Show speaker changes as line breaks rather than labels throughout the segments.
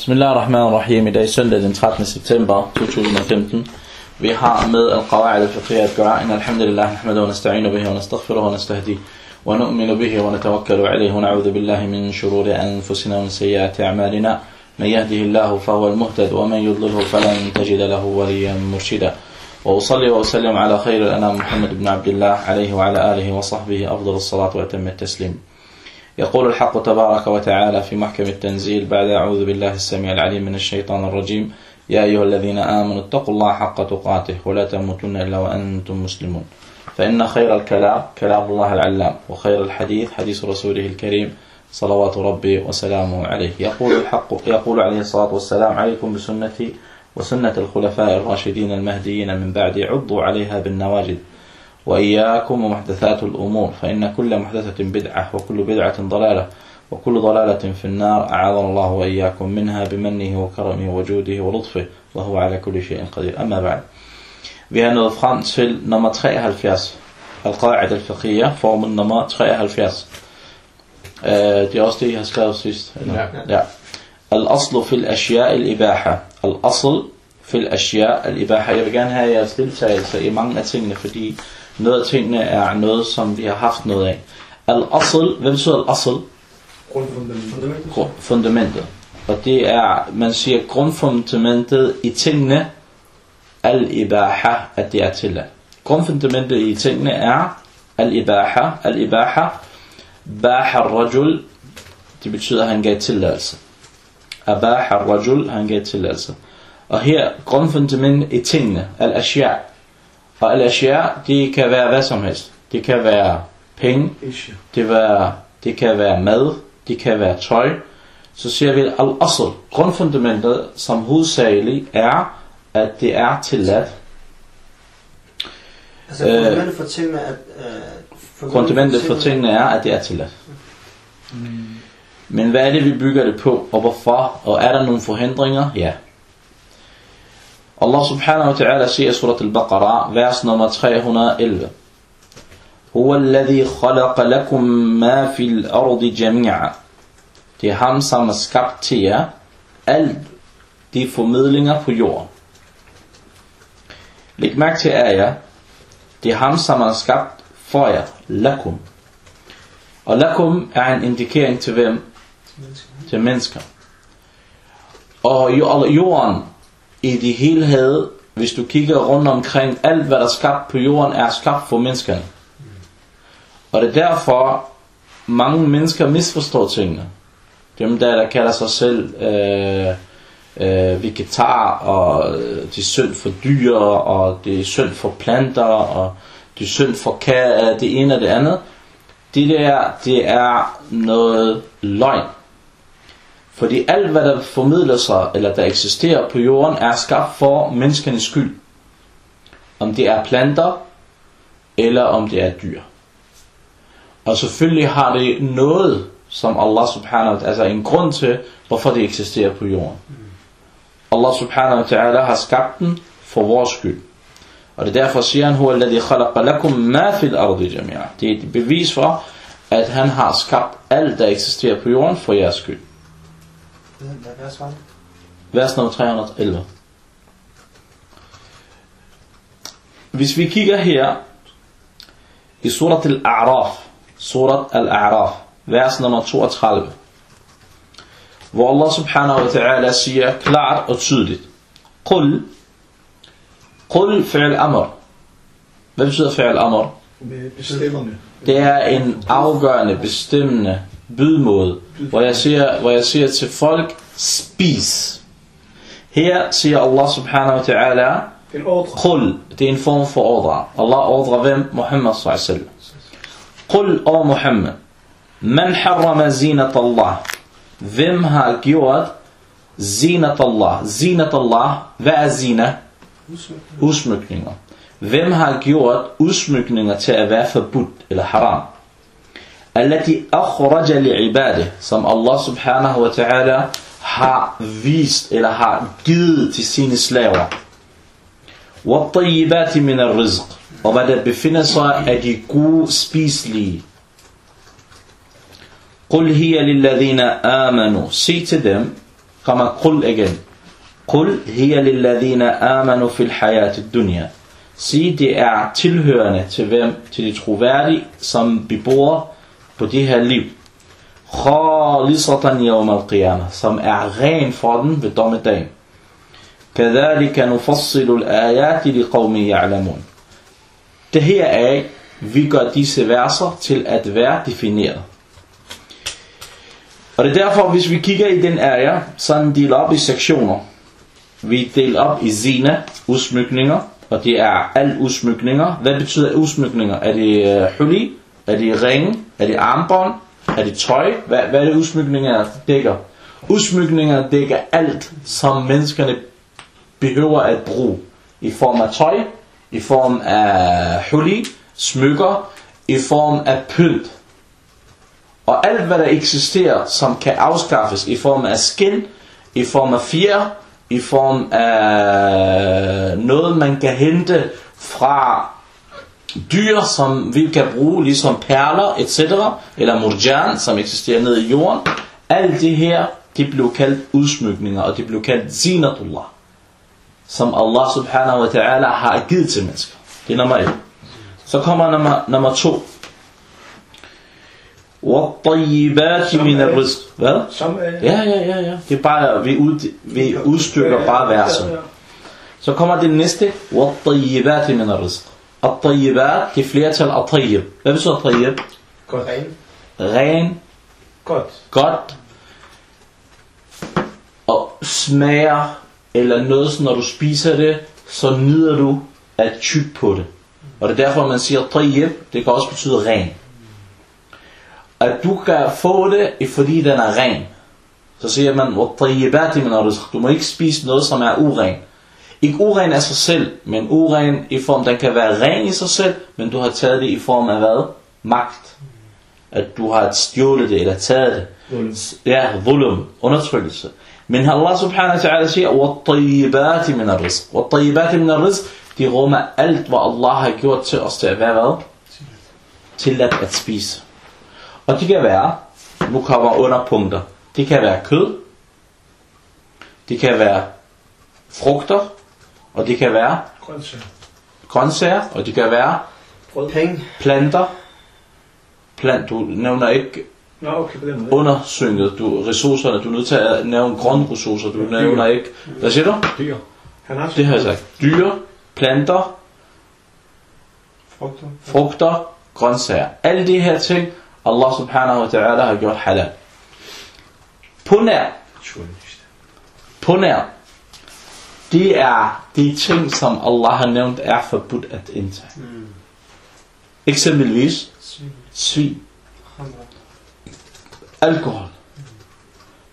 Bismillah ar-Rahman ar-Rahim. I dag er søndag den 13. september 2015. Vi har med al-Qawa'id al-Fiqhiyya at gøre. Inna alhamdulillah, nahmadu wa nasta'inu bihi wa nastaghfiruhu wa nastahdi. Wa nu'minu bihi wa natawakkalu alayhi wa na'udhu billahi min shururi anfusina wa min sayyiati a'malina. من يهده الله فهو المهتد ومن يضلله فلن تجد له وليا مرشدا وأصلي وأسلم على خير الأنام محمد بن عبد الله عليه وعلى آله وصحبه أفضل الصلاة وأتم التسليم يقول الحق تبارك وتعالى في محكم التنزيل بعد أعوذ بالله السميع العليم من الشيطان الرجيم. يا أيها الذين آمنوا اتقوا الله حق تقاته ولا تموتن إلا وأنتم مسلمون. فإن خير الكلام كلام الله العلام وخير الحديث حديث رسوله الكريم. صلوات ربي وسلامه عليه. يقول الحق يقول عليه الصلاة والسلام عليكم بسنتي وسنة الخلفاء الراشدين المهديين من بعد. عضوا عليها بالنواجد وإياكم ومحدثات الأمور فإن كل محدثة بدعة وكل بدعة ضلالة وكل ضلالة في النار أعاذنا الله وإياكم منها بمنه وكرمه وجوده ولطفه وهو على كل شيء قدير أما بعد Vi har nået frem til nummer 73, Al-Qa'id al-Fiqhiyya, formen nummer 73. Uh, det er også det, jeg har skrevet sidst. Eller? Ja. ja. Al-Aslu fil ashya al-ibaha. Al-Asl fil ashya al-ibaha. Jeg vil gerne have jeres deltagelse i mange af tingene, fordi noget af tingene er noget, som vi har haft noget af. Al-Asl, hvad betyder Al-Asl?
Grundfundamentet.
Fundamentet. Og det er, man siger grundfundamentet i tingene, al-ibaha, at det er tilladt. Grundfundamentet i tingene er al-ibaha. Al-ibaha, baha rajul, det betyder, at han gav tilladelse. Abaha rajul, han gav tilladelse. Og her, grundfundamentet i tingene, al-ashya. Og al-ashya, det kan være hvad som helst. Det kan være penge, det, være, det kan være mad, det kan være tøj. Så siger vi al-asl, grundfundamentet, som hovedsageligt er, at det er tilladt.
Altså
Øh,
fundamentet for tingene er... Øh,
Fundamentet for tingene er, at det er tilladt. Men hvad er det, vi bygger det på, og hvorfor? Og er der nogle forhindringer? Ja. Allah subhanahu wa ta'ala siger i surat al-Baqarah, vers nummer 311. هو الذي خلق لكم ما في الأرض جميعا. Det er ham, som har skabt til jer alt de formidlinger på jorden. Læg mærke til jer. Det er ham, som har skabt for jer. Lakum. Og lakum er en indikering til hvem? Til mennesker. Og jo- jorden i det hele helhed, hvis du kigger rundt omkring, alt hvad der er skabt på jorden, er skabt for menneskerne. Og det er derfor, mange mennesker misforstår tingene. Dem der, der kalder sig selv øh, øh, vegetar, og øh, det er synd for dyr, og det er synd for planter, og det er synd for ka- øh, det ene og det andet. Det der, det er noget løgn. Fordi alt, hvad der formidler sig, eller der eksisterer på jorden, er skabt for menneskenes skyld. Om det er planter, eller om det er dyr. Og selvfølgelig har det noget, som Allah subhanahu wa ta'ala, altså en grund til, hvorfor det eksisterer på jorden. Allah subhanahu wa ta'ala har skabt den for vores skyld. Og det er derfor siger han, Huwa alladhi khalaqa lakum ma fil ardi jami'a. Det er et bevis for, at han har skabt alt, der eksisterer på jorden, for jeres skyld.
Hvad er svaret?
Vers nummer 311. Hvis vi kigger her i surat al-A'raf, surat al-A'raf, vers nummer 32, hvor Allah subhanahu wa ta'ala siger klart og tydeligt, Qul, Qul fi'l amr. Hvad betyder fi'l amr?
Bestemmerne.
Det er en afgørende, bestemmende bydmåde, hvor jeg siger, hvor jeg siger til folk, spis. Her siger Allah subhanahu wa ta'ala. Qul, det er en form for ordre. Allah ordrer hvem? Muhammad wasallam. Qul, o Muhammad, man harrama zinat Allah. Hvem har gjort zinat Allah? Zinat Allah, hvad er zina? Udsmykninger. Hvem har gjort udsmykninger til at være forbudt eller haram? التي أخرج لعباده som Allah subhanahu wa ta'ala har vist eller har givet til sine slaver والطيبات من الرزق og hvad der befinder sig af de gode spiselige قل هي للذين آمنوا sig til dem kommer qul igen. Qul hiya lilladhina amanu fil hayati dunya. Sig, det er tilhørende til hvem? Til de troværdige, som bebor på det her liv. Khalisatan yawm al-qiyamah, som er ren for den ved dommedagen. كذلك نفصل الآيات لقوم يعلمون. Det her er, vi gør disse verser til at være defineret. Og det er derfor, hvis vi kigger i den area, så er den delt op i sektioner. Vi deler op i zina, udsmykninger, og det er al udsmykninger. Hvad betyder udsmykninger? Er det uh, huli? Er det ring? Er det armbånd? Er det tøj? Hvad, hvad er det udsmykninger dækker? Udsmykninger dækker alt, som menneskerne behøver at bruge. I form af tøj, i form af huli, smykker, i form af pynt. Og alt hvad der eksisterer, som kan afskaffes i form af skin, i form af fjer, i form af noget man kan hente fra dyr, som vi kan bruge, ligesom perler, etc., eller murjan, som eksisterer nede i jorden. Alt det her, det blev kaldt udsmykninger, og det blev kaldt zinatullah, som Allah subhanahu wa ta'ala har givet til mennesker. Det er nummer et. Så kommer nummer, nummer to. وَالطَّيِّبَاتِ مِنَ الرِّزْقِ Hvad?
Som er...
Ja, ja, ja, ja. Det er bare, vi, ud, vi udstykker bare versen. Så kommer det næste. وَالطَّيِّبَاتِ مِنَ الرِّزْقِ at-tayyibat, det flertal at-tayyib. Hvad betyder at-tayyib?
Godt.
Ren.
Ren.
Godt.
Godt. Og smager eller noget, så når du spiser det, så nyder du at tykke på det. Og det er derfor, man siger tayyib, det kan også betyde ren. At du kan få det, fordi den er ren. Så siger man, du må ikke spise noget, som er uren. Ikke uren af sig selv, men uren i form, den kan være ren i sig selv, men du har taget det i form af hvad? Magt. At du har stjålet det, eller taget det.
Zulm.
Ja, volum, undertrykkelse. Men Allah subhanahu wa ta'ala siger, وَالطَّيِّبَاتِ مِنَ الرِّزْقِ وَالطَّيِّبَاتِ مِنَ الرِّزْقِ De rummer alt, hvad Allah har gjort til os til at være hvad? Tilladt at spise. Og det kan være, nu kommer underpunkter, det kan være kød, det kan være frugter, og det kan være
Grøntsager.
grøntsager, og det kan være
Penge.
planter. Plant, du nævner ikke
Nå, okay, på den måde.
undersynget, du, ressourcerne, du er nødt til at nævne grundressourcer, du nævner ikke, hvad siger du?
Dyr. Han har
Det har jeg sagt. Dyr, planter,
Frugter.
frugter, grøntsager. Alle de her ting, Allah subhanahu wa ta'ala har gjort halal. På nær, på nær, det er de ting, som Allah har nævnt, er forbudt at indtage.
Mm.
Eksempelvis
Svin.
alkohol.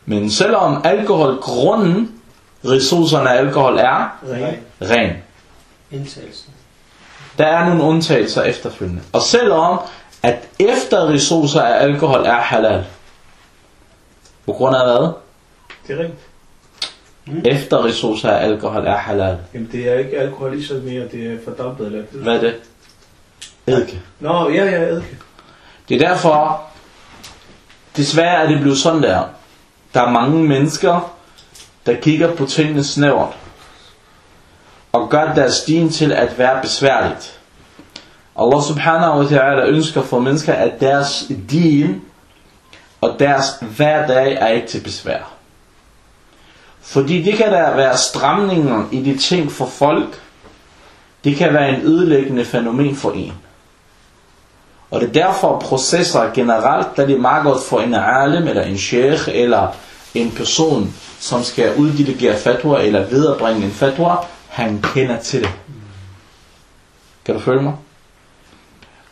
Men selvom alkohol, grunden, ressourcerne af alkohol er
Ren.
ren.
Indtagelsen.
Der er nogle undtagelser efterfølgende. Og selvom at efter ressourcer af alkohol er halal. På grund af hvad?
Det er rent.
Efter ressourcer af alkohol er halal.
Jamen, det er ikke alkoholiseret mere, det er fordampet eller
Hvad er det? Eddike.
Nå, ja, ja, eddike.
Det er derfor, desværre er det blevet sådan der. Der er mange mennesker, der kigger på tingene snævert. Og gør deres din til at være besværligt. Allah subhanahu wa ta'ala ønsker for mennesker, at deres din og deres hverdag er ikke til besvær. Fordi det kan der være stramninger i de ting for folk. Det kan være en ødelæggende fænomen for en. Og det er derfor processer generelt, der det er meget godt for en alim, eller en sheikh, eller en person, som skal uddelegere fatwa, eller viderebringe en fatwa, han kender til det. Kan du følge mig?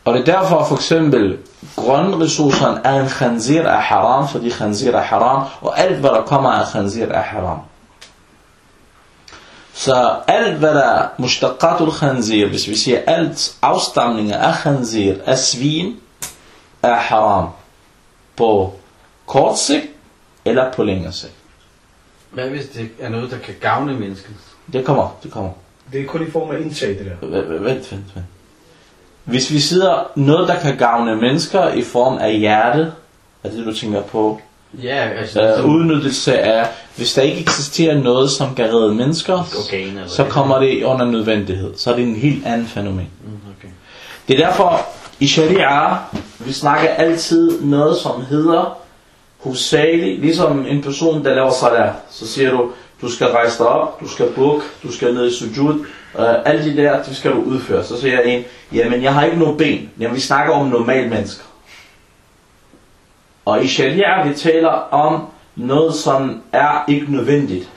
Og det er derfor for eksempel, grønressourcerne er en khanzir af haram, fordi khanzir er haram, og alt hvad der kommer af khanzir er haram. Så alt hvad der er mushtaqatul khanzir, hvis vi siger alt afstamninger af khanzir, af svin, er haram. På kort sigt, eller på længere sigt.
Hvad hvis det er noget, der kan gavne mennesket?
Det kommer, det kommer.
Det er kun i form af indtag, det der.
Vent, vent, vent. Hvis vi sidder noget, der kan gavne mennesker i form af hjertet, er det du tænker på,
Ja, altså...
Øh,
ligesom
udnyttelse af, hvis der ikke eksisterer noget, som kan redde mennesker,
Kokain eller
så kommer det under nødvendighed. Så er det en helt anden fænomen.
Mm, okay.
Det er derfor, i sharia, vi snakker altid noget, som hedder hovedsageligt, ligesom en person, der laver salat. Så siger du, du skal rejse dig op, du skal bukke, du skal ned i sujud. Uh, alle de der, det skal du udføre. Så siger en, jamen jeg har ikke nogen ben. Jamen vi snakker om normale mennesker. Og i sharia, vi taler om noget, som er ikke nødvendigt.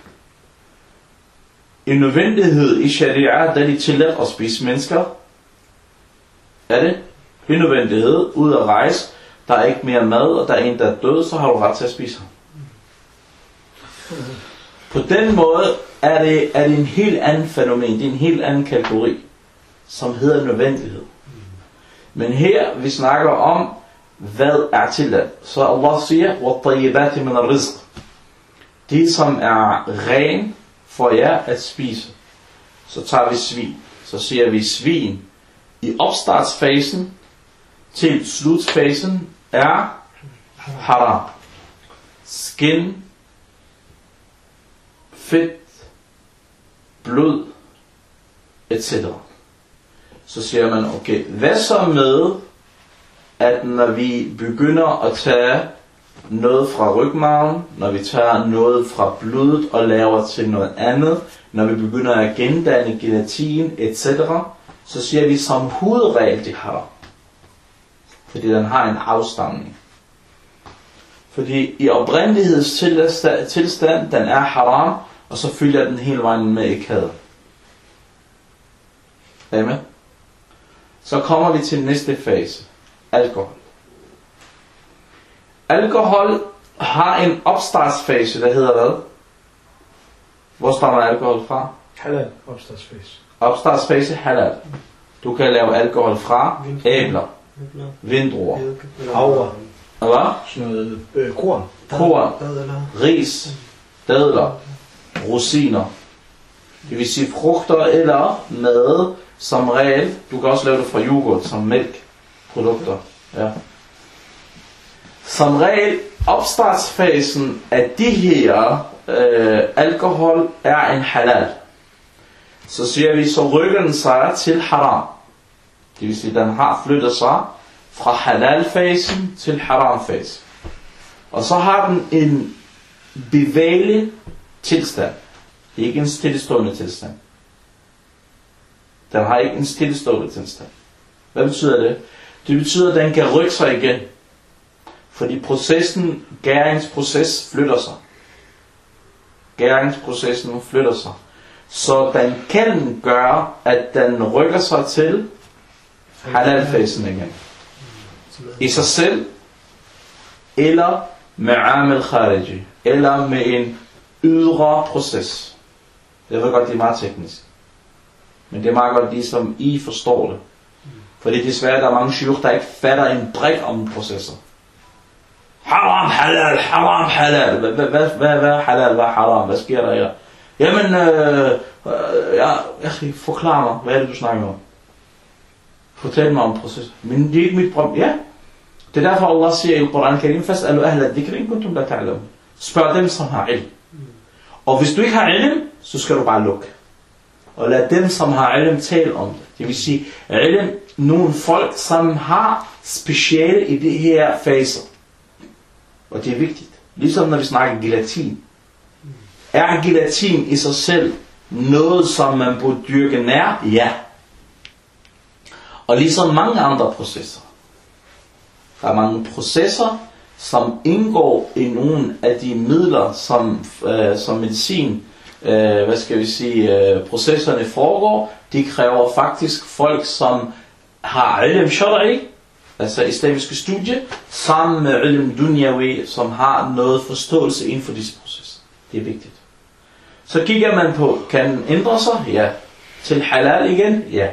En nødvendighed i sharia, der er de tilladt at spise mennesker. Er det? En nødvendighed, ud at rejse, der er ikke mere mad, og der er en, der er død, så har du ret til at spise ham. På den måde er det, er det en helt anden fænomen, det er en helt anden kategori, som hedder nødvendighed. Men her, vi snakker om, hvad er tilladt. Så Allah siger, وَالطَّيِّبَاتِ مِنَ الرِّزْقِ Det, som er ren for jer at spise. Så tager vi svin. Så siger vi svin i opstartsfasen til slutfasen er haram. Skin, fedt, blod, etc. Så siger man, okay, hvad så med, at når vi begynder at tage noget fra rygmarven, når vi tager noget fra blodet og laver til noget andet, når vi begynder at gendanne gelatin, etc., så siger vi som hovedregel det haram. Fordi den har en afstamning. Fordi i oprindelighedstilstand, den er haram, og så følger den hele vejen med kæden. Er I med? Så kommer vi til næste fase. Alkohol. Alkohol har en opstartsfase, der hedder hvad? Hvor stammer alkohol fra?
Halal opstartsfase.
Opstartsfase halal. Du kan lave alkohol fra æbler, vindruer,
Havre.
hvad?
Sådan noget øh, korn.
korn, ris, dadler, rosiner. Det vil sige frugter eller mad som regel. Du kan også lave det fra yoghurt som mælkprodukter. Ja. Som regel opstartsfasen af de her øh, alkohol er en halal. Så siger vi, så rykker den sig til haram. Det vil sige, den har flyttet sig fra halal-fasen til haram-fasen. Og så har den en bevægelig tilstand. Det er ikke en stillestående tilstand. Den har ikke en stillestående tilstand. Hvad betyder det? Det betyder, at den kan rykke sig igen. Fordi processen, gæringsproces flytter sig. Gæringsprocessen flytter sig. Så den kan gøre, at den rykker sig til halalfasen igen. I sig selv, eller med amel khariji, eller med en ydre proces. Jeg ved godt, det er meget teknisk. Men det er meget godt, ligesom I forstår det. Fordi desværre, der er mange syge, der ikke fatter en brik om processer. Haram, halal, haram, halal. Hvad, hvad, hvad, hvad, hvad er halal, hvad haram? Hvad sker der her? Jamen, øh, øh, ja, jeg forklar mig, hvad er det, du snakker om? Fortæl mig om proces. Men det er ikke mit problem. Ja, det er derfor Allah siger i Koran Karim, Fas'alu ahla dhikri in kuntum la ta'lamun. Spørg dem, som har ilm. Og hvis du ikke har ilm, så skal du bare lukke. Og lad dem, som har ilm, tale om det. Det vil sige, ilm, nogle folk, som har speciale i det her faser. Og det er vigtigt. Ligesom når vi snakker gelatin. Er gelatin i sig selv noget, som man burde dyrke nær? Ja. Og ligesom mange andre processer. Der er mange processer, som indgår i nogle af de midler, som, øh, som medicin, øh, hvad skal vi sige, øh, processerne foregår. De kræver faktisk folk, som har ilm shara'i, altså islamiske studie, sammen med ilm dunyawi, som har noget forståelse inden for disse processer. Det er vigtigt. Så kigger man på, kan den ændre sig? Ja. Til halal igen? Ja.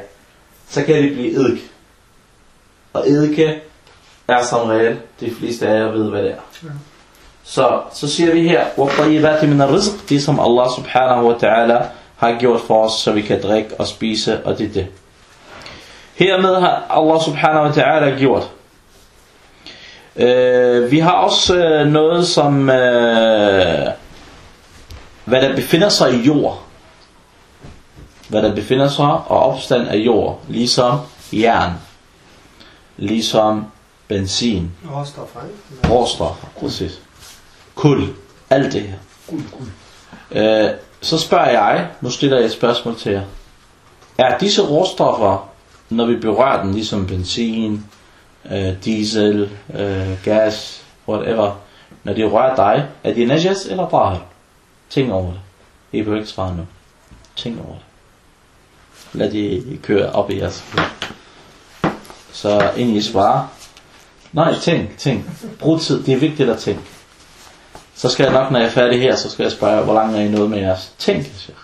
Så kan det blive eddike. Og eddike er som regel, de fleste af jer ved, hvad det er. Så, så siger vi her, وَطَيِّبَاتِ مِنَ الرِّزْقِ Det som Allah subhanahu wa ta'ala har gjort for os, så vi kan drikke og spise, og det er det. Hermed har Allah subhanahu wa ta'ala gjort Øh, vi har også øh, noget som, øh, hvad der befinder sig i jord. Hvad der befinder sig og opstand af jord. Ligesom jern. Ligesom benzin.
Råstoffer, ikke?
Råstoffer, præcis. Kul. Alt det her.
Guld, guld.
Øh, så spørger jeg, nu stiller jeg et spørgsmål til jer. Er disse råstoffer, når vi berører den, ligesom benzin, øh, diesel, øh, gas, whatever, når de rører dig, er de najas eller tahir? Tænk over det. I behøver ikke svare nu. Tænk over det. Lad de køre op i jeres. Så inden I svarer, nej, tænk, tænk. Brug tid, det er vigtigt at tænke. Så skal jeg nok, når jeg er færdig her, så skal jeg spørge, hvor langt er I nået med jeres tænk, Sheikh.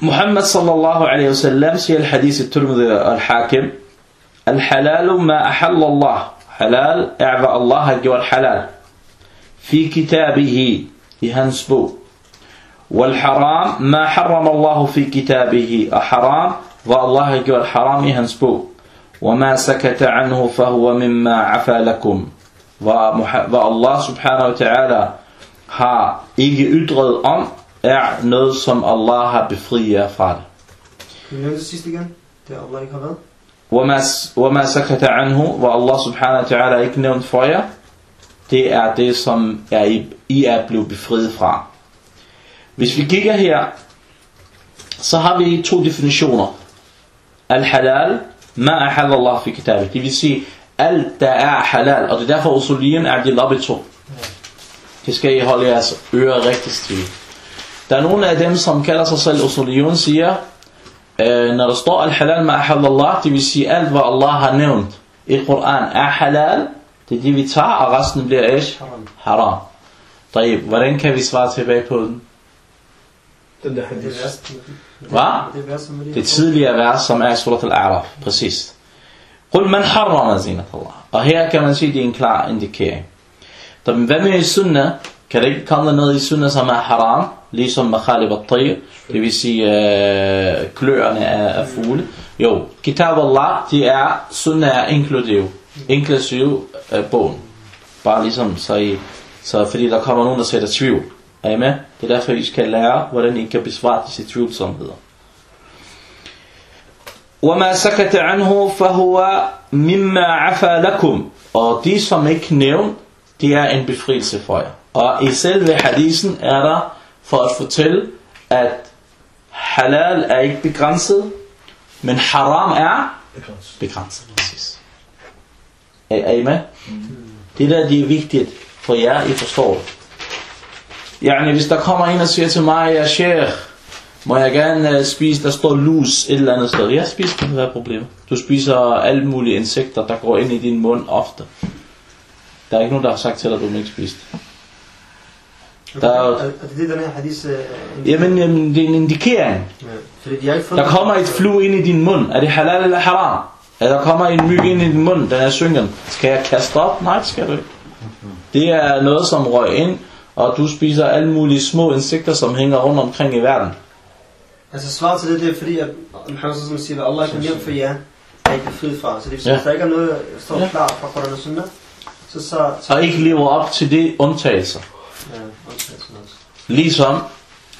محمد صلى الله عليه وسلم في الحديث الترمذي الحاكم الحلال ما أحل الله حلال اعبى الله جو الحلال في كتابه يهنسبو والحرام ما حرم الله في كتابه أحرام والله جو الحرام يهنسبو وما سكت عنه فهو مما عفى لكم hvor, Muha- hvor Allah subhanahu wa ta'ala har ikke ytret om, er noget, som Allah har befriet jer fra det.
Kan vi nævne det sidste igen? Det er Allah ikke har været.
وما, وما سكت عنه, hvor Allah subhanahu wa ta'ala ikke nævnt for jer, det er det, som er I, I er blevet befriet fra. Hvis vi kigger her, så har vi to definitioner. Al-halal, Ma ahal Allah fi kitabet. Det vil sige, alt der er halal. Og det er derfor usulien er de lappe to. Det skal I holde jeres ører rigtig stive. Der er nogle af dem, som kalder sig selv usulien, siger, øh, når der står al-halal ma ahal Allah, det vil sige alt, hvad Allah har nævnt i Koran er halal, det er det, vi tager, og resten bliver ish
haram.
Hvordan kan vi svare tilbage på den?
Den der
Det
hadith.
værst.
Hvad?
Det er med det.
Det tidligere vers, som er i surat al-A'raf. Præcis. Qul man harrama zinat Allah. Og her kan man sige, det er en klar indikering. Så hvad med i sunnah? Kan det ikke komme noget i sunnah, som er haram? Ligesom makhalib al-tayr, det vil sige øh, kløerne af, af fugle. Jo, kitab Allah, det er sunnah er inklusiv. Inklusiv øh, bogen. Bare ligesom, så, I, så fordi der kommer nogen, der sætter tvivl. Er I med? Det er derfor, I skal lære, hvordan I kan besvare disse tvivlsomheder. وما سكت عنه فهو مما عفى لكم og de som ikke nævnt det er en befrielse for jer og i selve hadisen er der for at fortælle at halal er ikke begrænset men haram er
Begrænset.
begrænset præcis er, er I med? det der det er vigtigt for jer I forstår det Yani, hvis der kommer en og siger til mig, ja, sheikh, må jeg gerne uh, spise, der står lus et eller andet sted. Jeg spiser det, hvad er problemet? Du spiser alle mulige insekter, der går ind i din mund ofte. Der er ikke nogen, der har sagt til dig, at du må ikke spise det. Der er
Er er det det, den her hadith... øh,
Jamen, jamen, det er en indikering.
Ja. Fordi de fundet...
Der kommer et flue ind i din mund. Er det halal eller haram? Eller der kommer en myg ind i din mund, den er syngende. Skal jeg kaste op? Nej, det skal du ikke. Det er noget, som røg ind, og du spiser alle mulige små insekter, som hænger rundt omkring i verden.
Altså svaret til det, det er fordi, at Muhammad som siger, at Allah kan hjem for jer, er ikke befriet fra. Så det sige,
Ja.
der ikke er noget, der står
Ja.
klart fra Koran og Sunnah, så så... så
Og ikke lever op til de undtagelser.
ja, undtagelsen også.
Ligesom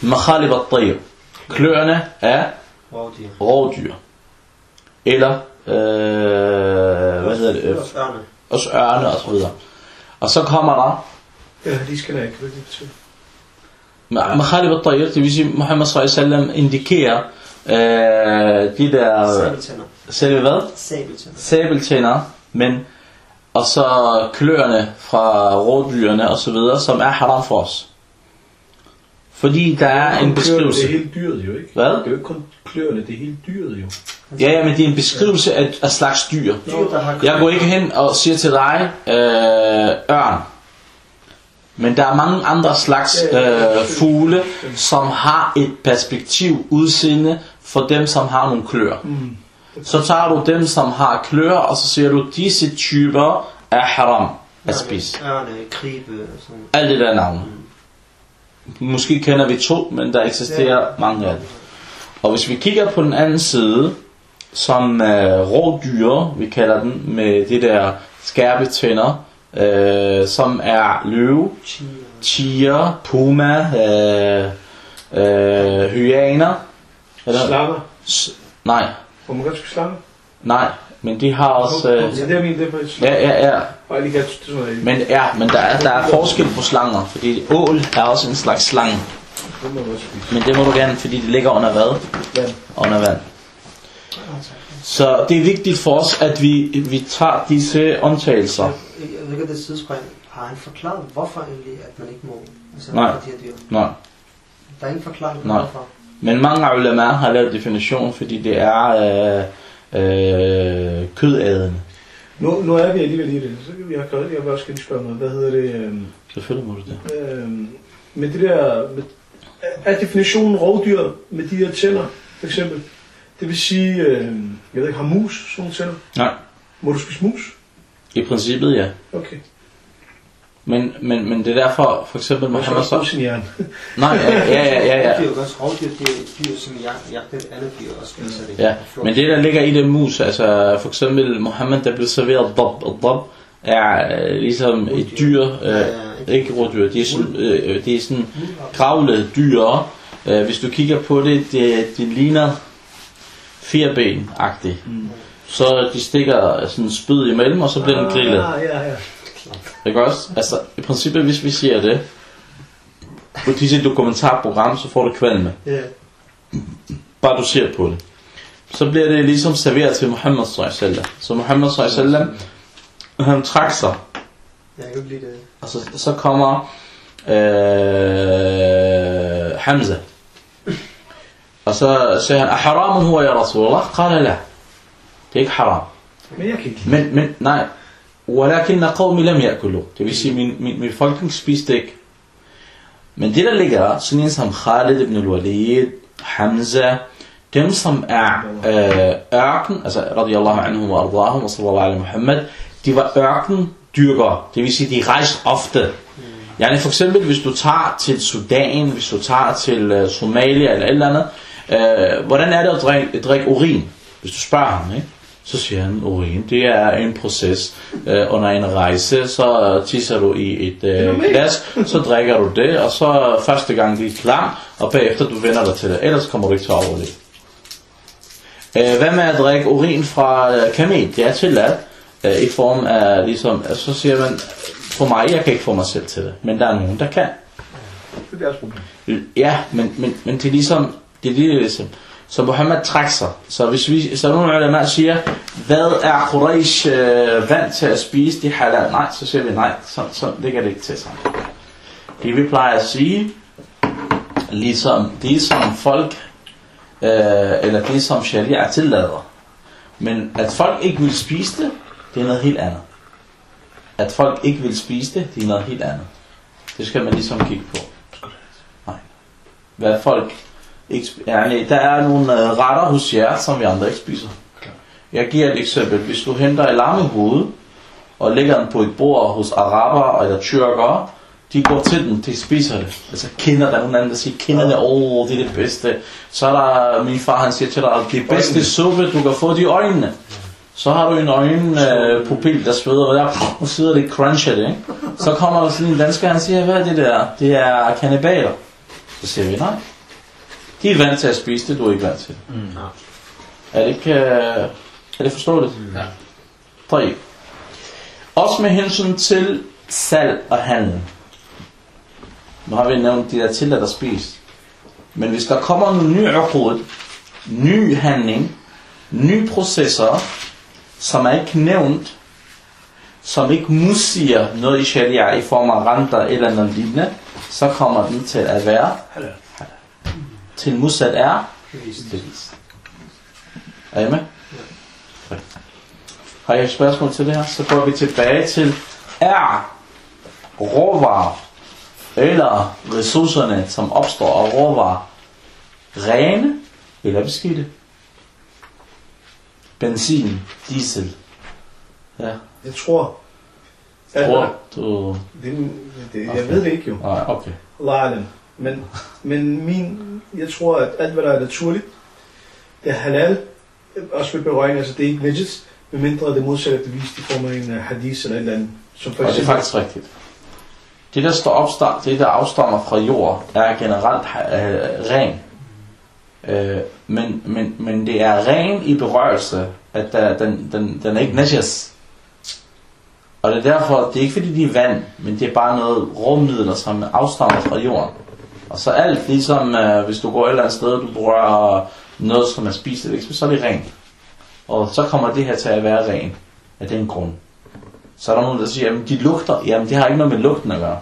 makhalib al Kløerne af
Rovdyr.
rovdyr. Eller, øh, hvad hedder det?
Også ørne.
Også ørne og så videre. Og så kommer der
Ja, de skal da ikke vide det til.
Makhalib al det vil sige, Muhammad s.a.v. indikerer øh, de der,
Sabeltænder.
selve hvad?
Sabeltænder.
Sabeltænder, men og så kløerne fra rådyrene og så videre, som er haram for os. Fordi der er en beskrivelse.
Det er hele dyret jo, ikke?
Hvad?
Det er jo ikke kun kløerne, det er hele dyret jo.
Ja, ja, men det er en beskrivelse af, af slags dyr.
Dyr, der har
Jeg går ikke hen og siger til dig, øh, ørn. Men der er mange andre slags øh, fugle, som har et perspektiv udseende for dem, som har nogle klør.
Mm.
Så tager du dem, som har klør, og så siger du, disse typer er haram at spise. Alt det der navne. Måske kender vi to, men der eksisterer mange af dem. Og hvis vi kigger på den anden side, som øh, rådyr, vi kalder den, med det der skærpe tænder, øh, som er løve, tiger, puma, øh, øh, hyaner. Eller,
Slanger.
s- nej,
Hvor man godt skal slange.
nej, men de har også... Øh,
Ja, det er min, det er
ja, ja, ja, men, ja, men der er, der er forskel på slanger, fordi ål er også en slags slange. Men det må du gerne, fordi det ligger under hvad?
Vand.
Under vand. Så det er vigtigt for os, at vi, vi tager disse undtagelser.
Jeg, jeg ved ikke, det sidespring. Har han forklaret, hvorfor egentlig, at man ikke må altså,
Nej.
de her dyr?
Nej.
Der er ingen forklaring på,
Nej.
hvorfor.
Men mange ulema har lavet definition, fordi det er øh, øh, kødædende.
Nu, nu er vi alligevel i det, så kan vi have godt, jeg vil også gerne spørge noget. Hvad hedder det? Øhm,
Selvfølgelig må du det.
øhm, med det der... Med, er- definitionen rovdyr med de her tænder, for eksempel? Det vil sige, øhm, jeg ved ikke, har mus sådan nogle tænder?
Nej.
Må du spise mus?
I princippet ja.
Okay.
Men, men, men det er derfor, for eksempel
Man også
så...
sin hjerne.
Nej, ja, ja, ja, ja, ja.
Det er jo også rovdyr, det er dyr, som jagt, jagter andet dyr og spiser det.
Ja, men det der ligger i det mus, altså for eksempel Mohammed, der blev serveret dab, dab er øh, ligesom et dyr, øh, ikke rådyr, det er sådan, øh, det er sådan gravlede dyr. Øh, hvis du kigger på det, det, det ligner fireben-agtigt.
Mm.
Så de stikker sådan en spyd imellem, og så bliver den grillet.
Ah, ja, ja.
Ikke også? Altså, i princippet, hvis vi siger det, på disse dokumentarprogram, så får du kvalme.
Ja.
Bare du ser på det. Så bliver det ligesom serveret til Muhammad s.a.w. Så Muhammad s.a.w. han trak sig,
Jeg kan lide det.
og så, så kommer øh, Hamza. Og så siger han, Ahramun huwa ya Rasulallah? Qala la. Det er ikke haram.
Men jeg kan ikke
Men, men nej. ولكن قومي لم يأكلوا. Det vil sige, min, min, min folkeng spiste ikke. Men det der ligger, sådan en som Khalid ibn al-Walid, Hamza, dem som er øh, ørken, altså radiyallahu anhum og ardahum og sallallahu alaihi Muhammad, de var ørkendyrkere. Det vil sige, de rejste ofte. Yani for eksempel, hvis du tager til Sudan, hvis du tager til øh, Somalia eller et eller andet, øh, hvordan er det at drikke, drikke urin? Hvis du spørger ham, ikke? Så siger han, urin, det er en proces. Øh, under en rejse, så tisser du i et øh, glas, så drikker du det, og så første gang det er klar, og bagefter du vender dig til det. Ellers kommer du ikke til at overleve. Øh, hvad med at drikke urin fra øh, kamel? Det er tilladt øh, i form af, ligesom, altså, så siger man, for mig, jeg kan ikke få mig selv til det, men der er nogen, der kan.
Det er deres problem.
Ja, men, men, men det er ligesom, det er lige ligesom, så Muhammad trak sig. Så hvis vi, så nogle ulema siger, hvad er Quraysh øh, vant til at spise de halal? Nej, så siger vi nej, så, så ligger det ikke til sig. Det vi plejer at sige, ligesom det som folk, øh, eller det som sharia tillader. Men at folk ikke vil spise det, det er noget helt andet. At folk ikke vil spise det, det er noget helt andet. Det skal man ligesom kigge på. Nej. Hvad folk ikke ja, der er nogle øh, retter hos jer, som vi andre ikke spiser. Jeg giver et eksempel. Hvis du henter et lammehoved, og lægger den på et bord hos araber eller tyrkere, de går til den, de spiser det. Altså kinder, der er nogen anden, der siger, kinderne, åh, oh, det er det bedste. Så er der, min far, han siger til dig, det bedste suppe, du kan få, de øjnene. Så har du en øjne øh, der sveder, og der og sidder det cruncher det, ikke? Så kommer der sådan en dansker, han siger, hvad er det der? Det er kannibaler. Så siger vi, nej. De er vant til at spise det, du er ikke vant til.
Mm.
Er det ikke, øh, er det forståeligt?
Ja.
Tre. Også med hensyn til salg og handel. Nu har vi nævnt de der tilladt at spise. Men hvis der kommer nogle nye råd, ny handling, nye processer, som er ikke nævnt, som ikke musier noget i sharia i form af renter eller noget lignende, så kommer den til at være
Halal.
Til musat er
Bevist.
bevis. Er I med? Har I et spørgsmål til det her? Så går vi tilbage til, er råvarer eller ressourcerne, som opstår af råvarer, rene eller beskidte? Benzin, diesel. Ja,
Jeg tror... at-
tror du...
Det, det, jeg
Okay.
ved det ikke jo.
Nej, okay.
Allah. Men, men min, jeg tror, at alt hvad der er naturligt, det er halal, også ved berøring, altså det er ikke najis, medmindre det modsatte er bevist i form af en uh, hadith eller et eller andet. Som for
Og det er
eksempel,
faktisk rigtigt. Det der står opstam, det der afstammer fra jord, er generelt øh, ren. Øh, men, men, men det er ren i berørelse, at der, den, den, den er ikke najas. Og det er derfor, det er ikke fordi de er vand, men det er bare noget rummidler, som afstammer fra jorden. Og så alt ligesom, øh, hvis du går et eller andet sted, du berører noget, som er spiseligt, så er det rent. Og så kommer det her til at være ren af den grund. Så er der nogen, der siger, at de lugter. Jamen, det har ikke noget med lugten at gøre.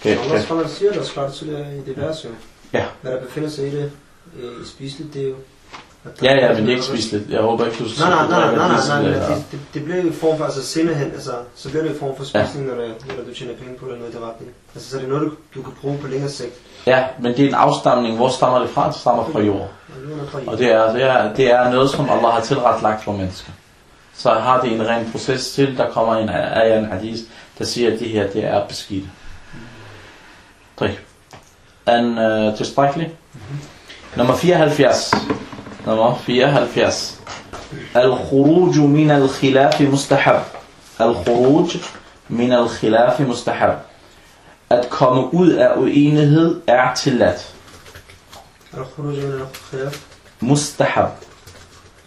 Okay, okay.
man siger, der skal tidligere i det vers jo.
Ja.
Hvad der befinder sig i det, øh, i spiseligt, det er jo...
Ja, ja, men det er ikke spiseligt. Jeg håber ikke, du
skal... Nej, nej, nej, nej, nej, nej,
nej.
Det, det, bliver jo i form for, altså senere altså, så bliver det i form for spisning, ja. når, det, når du tjener penge på det, noget i den retning. Altså, så er det noget, du, du kan bruge på længere sigt.
Ja, men det er en afstamning. Hvor stammer det fra? Det stammer fra jord.
Og
det er, det er, det er noget, som Allah har tilrettelagt for mennesker. Så har det en ren proces til, der kommer en ayah, en hadith, der siger, at det her, det er beskidt. Tre. Er den øh, tilstrækkelig? Mhm. Nummer 74. Nummer 74. الخروج من الخلاف مستحب الخروج من الخلاف مستحب At komme ud af uenighed er tilladt.
الخروج من الخلاف
Mustahab.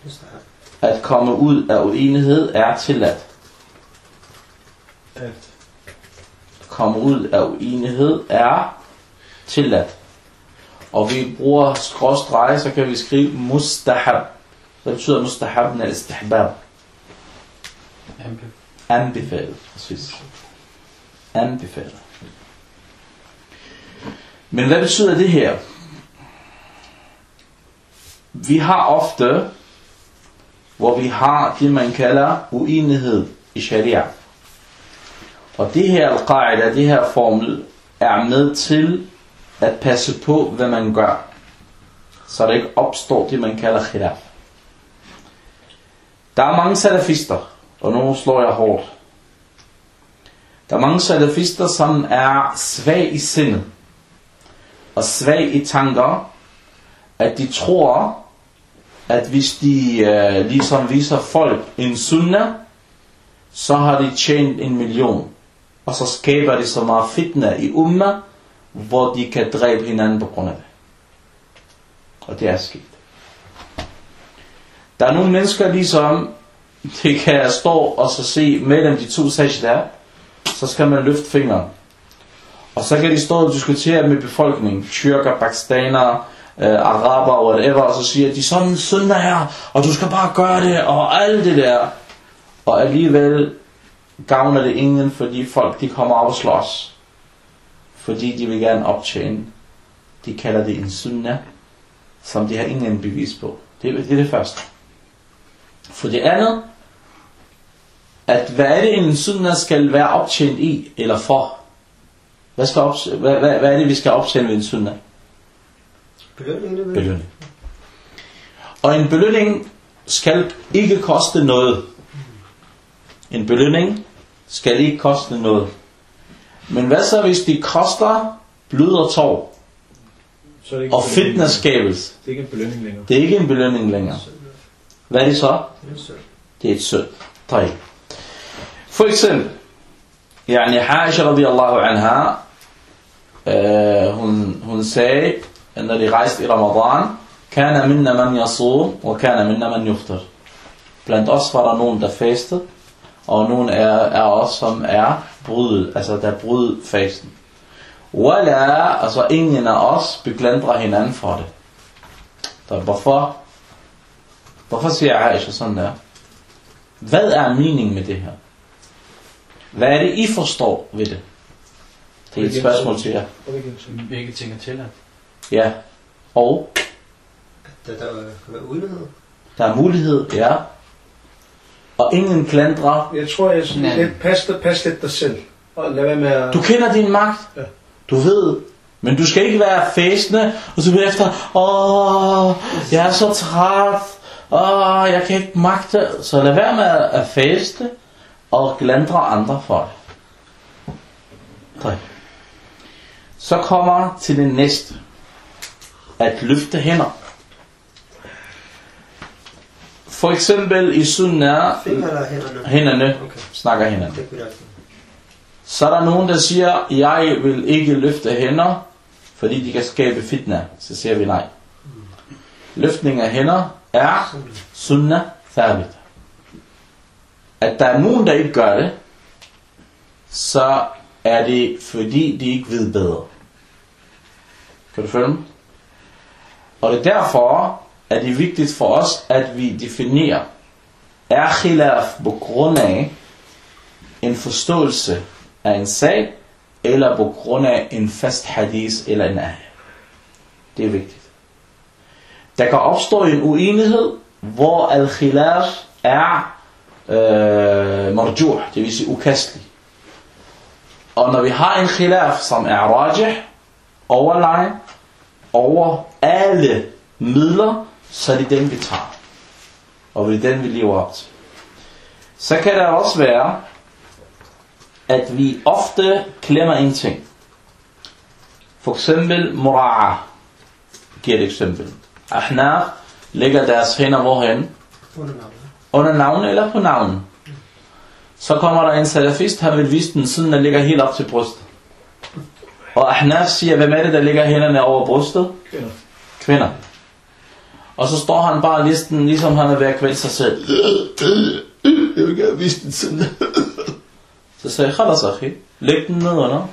مستحب
At komme ud af uenighed er tilladt.
at
Komme ud af uenighed er tilladt. Og vi bruger skråstrege, så kan vi skrive mustahab. Det betyder mustahab? Eller istihbab. Anbefalet. Præcis. Anbefalet. Men hvad betyder det her? Vi har ofte, hvor vi har det, man kalder uenighed i sharia. Og det her al det her formel, er med til at passe på, hvad man gør. Så der ikke opstår det, man kalder khilaf. Der er mange salafister, og nu slår jeg hårdt. Der er mange salafister, som er svag i sindet, og svag i tanker, at de tror, at hvis de øh, ligesom viser folk en sunnah, så har de tjent en million. Og så skaber de så meget fitna i umma, hvor de kan dræbe hinanden på grund af det. Og det er sket. Der er nogle mennesker ligesom, det kan jeg stå og så se mellem de to sajder, så skal man løfte fingeren. Og så kan de stå og diskutere med befolkningen, tyrker, pakistanere, øh, araber, whatever, og så siger de, sådan søndag her, og du skal bare gøre det, og alt det der. Og alligevel gavner det ingen, fordi folk de kommer op og slås. Fordi de vil gerne optjene. De kalder det en sunnah, som de har ingen bevis på. Det, det er det første. For det andet, at hvad er det en sunnah skal være optjent i, eller for? Hvad, skal op, hvad, hvad, hvad er det, vi skal optjene ved en sunnah?
Belønning.
Belønning. Og en belønning skal ikke koste noget. En belønning skal ikke koste noget. Men hvad så hvis de koster blod og tår?
Så det ikke
og fitnessskabelse?
Det er ikke en belønning længere.
Det er ikke en belønning længere. Hvad er det så?
Det er
et sødt. Tøj. For eksempel, yani Aisha radiyallahu anha, øh, hun, hun sagde, at når de rejste i Ramadan, kana minna man yasum, og kana minna man yuftar. Blandt os var der nogen, der fastede, og nogen er, er os, som er brydet, altså der brød fasten. Wala, altså ingen af os beklandrer hinanden for det. Så hvorfor? Hvorfor siger Aisha sådan der? Hvad er meningen med det her? Hvad er det, I forstår ved det? Det er et spørgsmål til jer.
Er
Hvilke ting er tilladt?
Ja. Og
Der, der kan være uenighed.
der er mulighed, ja. Og ingen klandrer.
Jeg tror, jeg sådan lidt, pas, pas lidt dig selv. Og lad være med at...
Du kender din magt.
Ja.
Du ved. Men du skal ikke være fæsende, og så efter, åh, jeg er så træt, åh, jeg kan ikke magte. Så lad være med at fæste og klandre andre for det. Tre. Så kommer til det næste. At løfte hænder. For eksempel i sunnah,
hænderne? Okay,
snakker hænderne. Så er der nogen, der siger, jeg vil ikke løfte hænder, fordi de kan skabe fitna. Så siger vi nej. Løftning af hænder er sunnah thabit. At der er nogen, der ikke gør det, så er det fordi, de ikke ved bedre. Kan du følge mig? Og det er derfor, er det er vigtigt for os, at vi definerer, er khilaf på grund af en forståelse af en sag, eller på grund af en fast hadith eller en ayah. Det er vigtigt. Der kan opstå en uenighed, hvor al-khilaf er øh, marjuh, det vil sige ukastelig. Og når vi har en khilaf, som er rajih, overlegen, over alle midler, så er det den, vi tager. Og det er den, vi lever op til. Så kan der også være, at vi ofte glemmer en ting. For eksempel mura'a. Giver et eksempel. Ahnaf lægger deres hænder hvorhen?
Under navnet.
Under navnet eller på navnet. Så kommer der en salafist, han vil vise den siden, der ligger helt op til brystet. Og Ahnaf siger, hvem er det, der ligger hænderne over brystet?
Kvinder.
Kvinder. Og så står han bare listen, ligesom han er ved at kvæle sig selv. Jeg vil gerne vise den sådan. Så sagde jeg, khalas akhi, læg den ned under.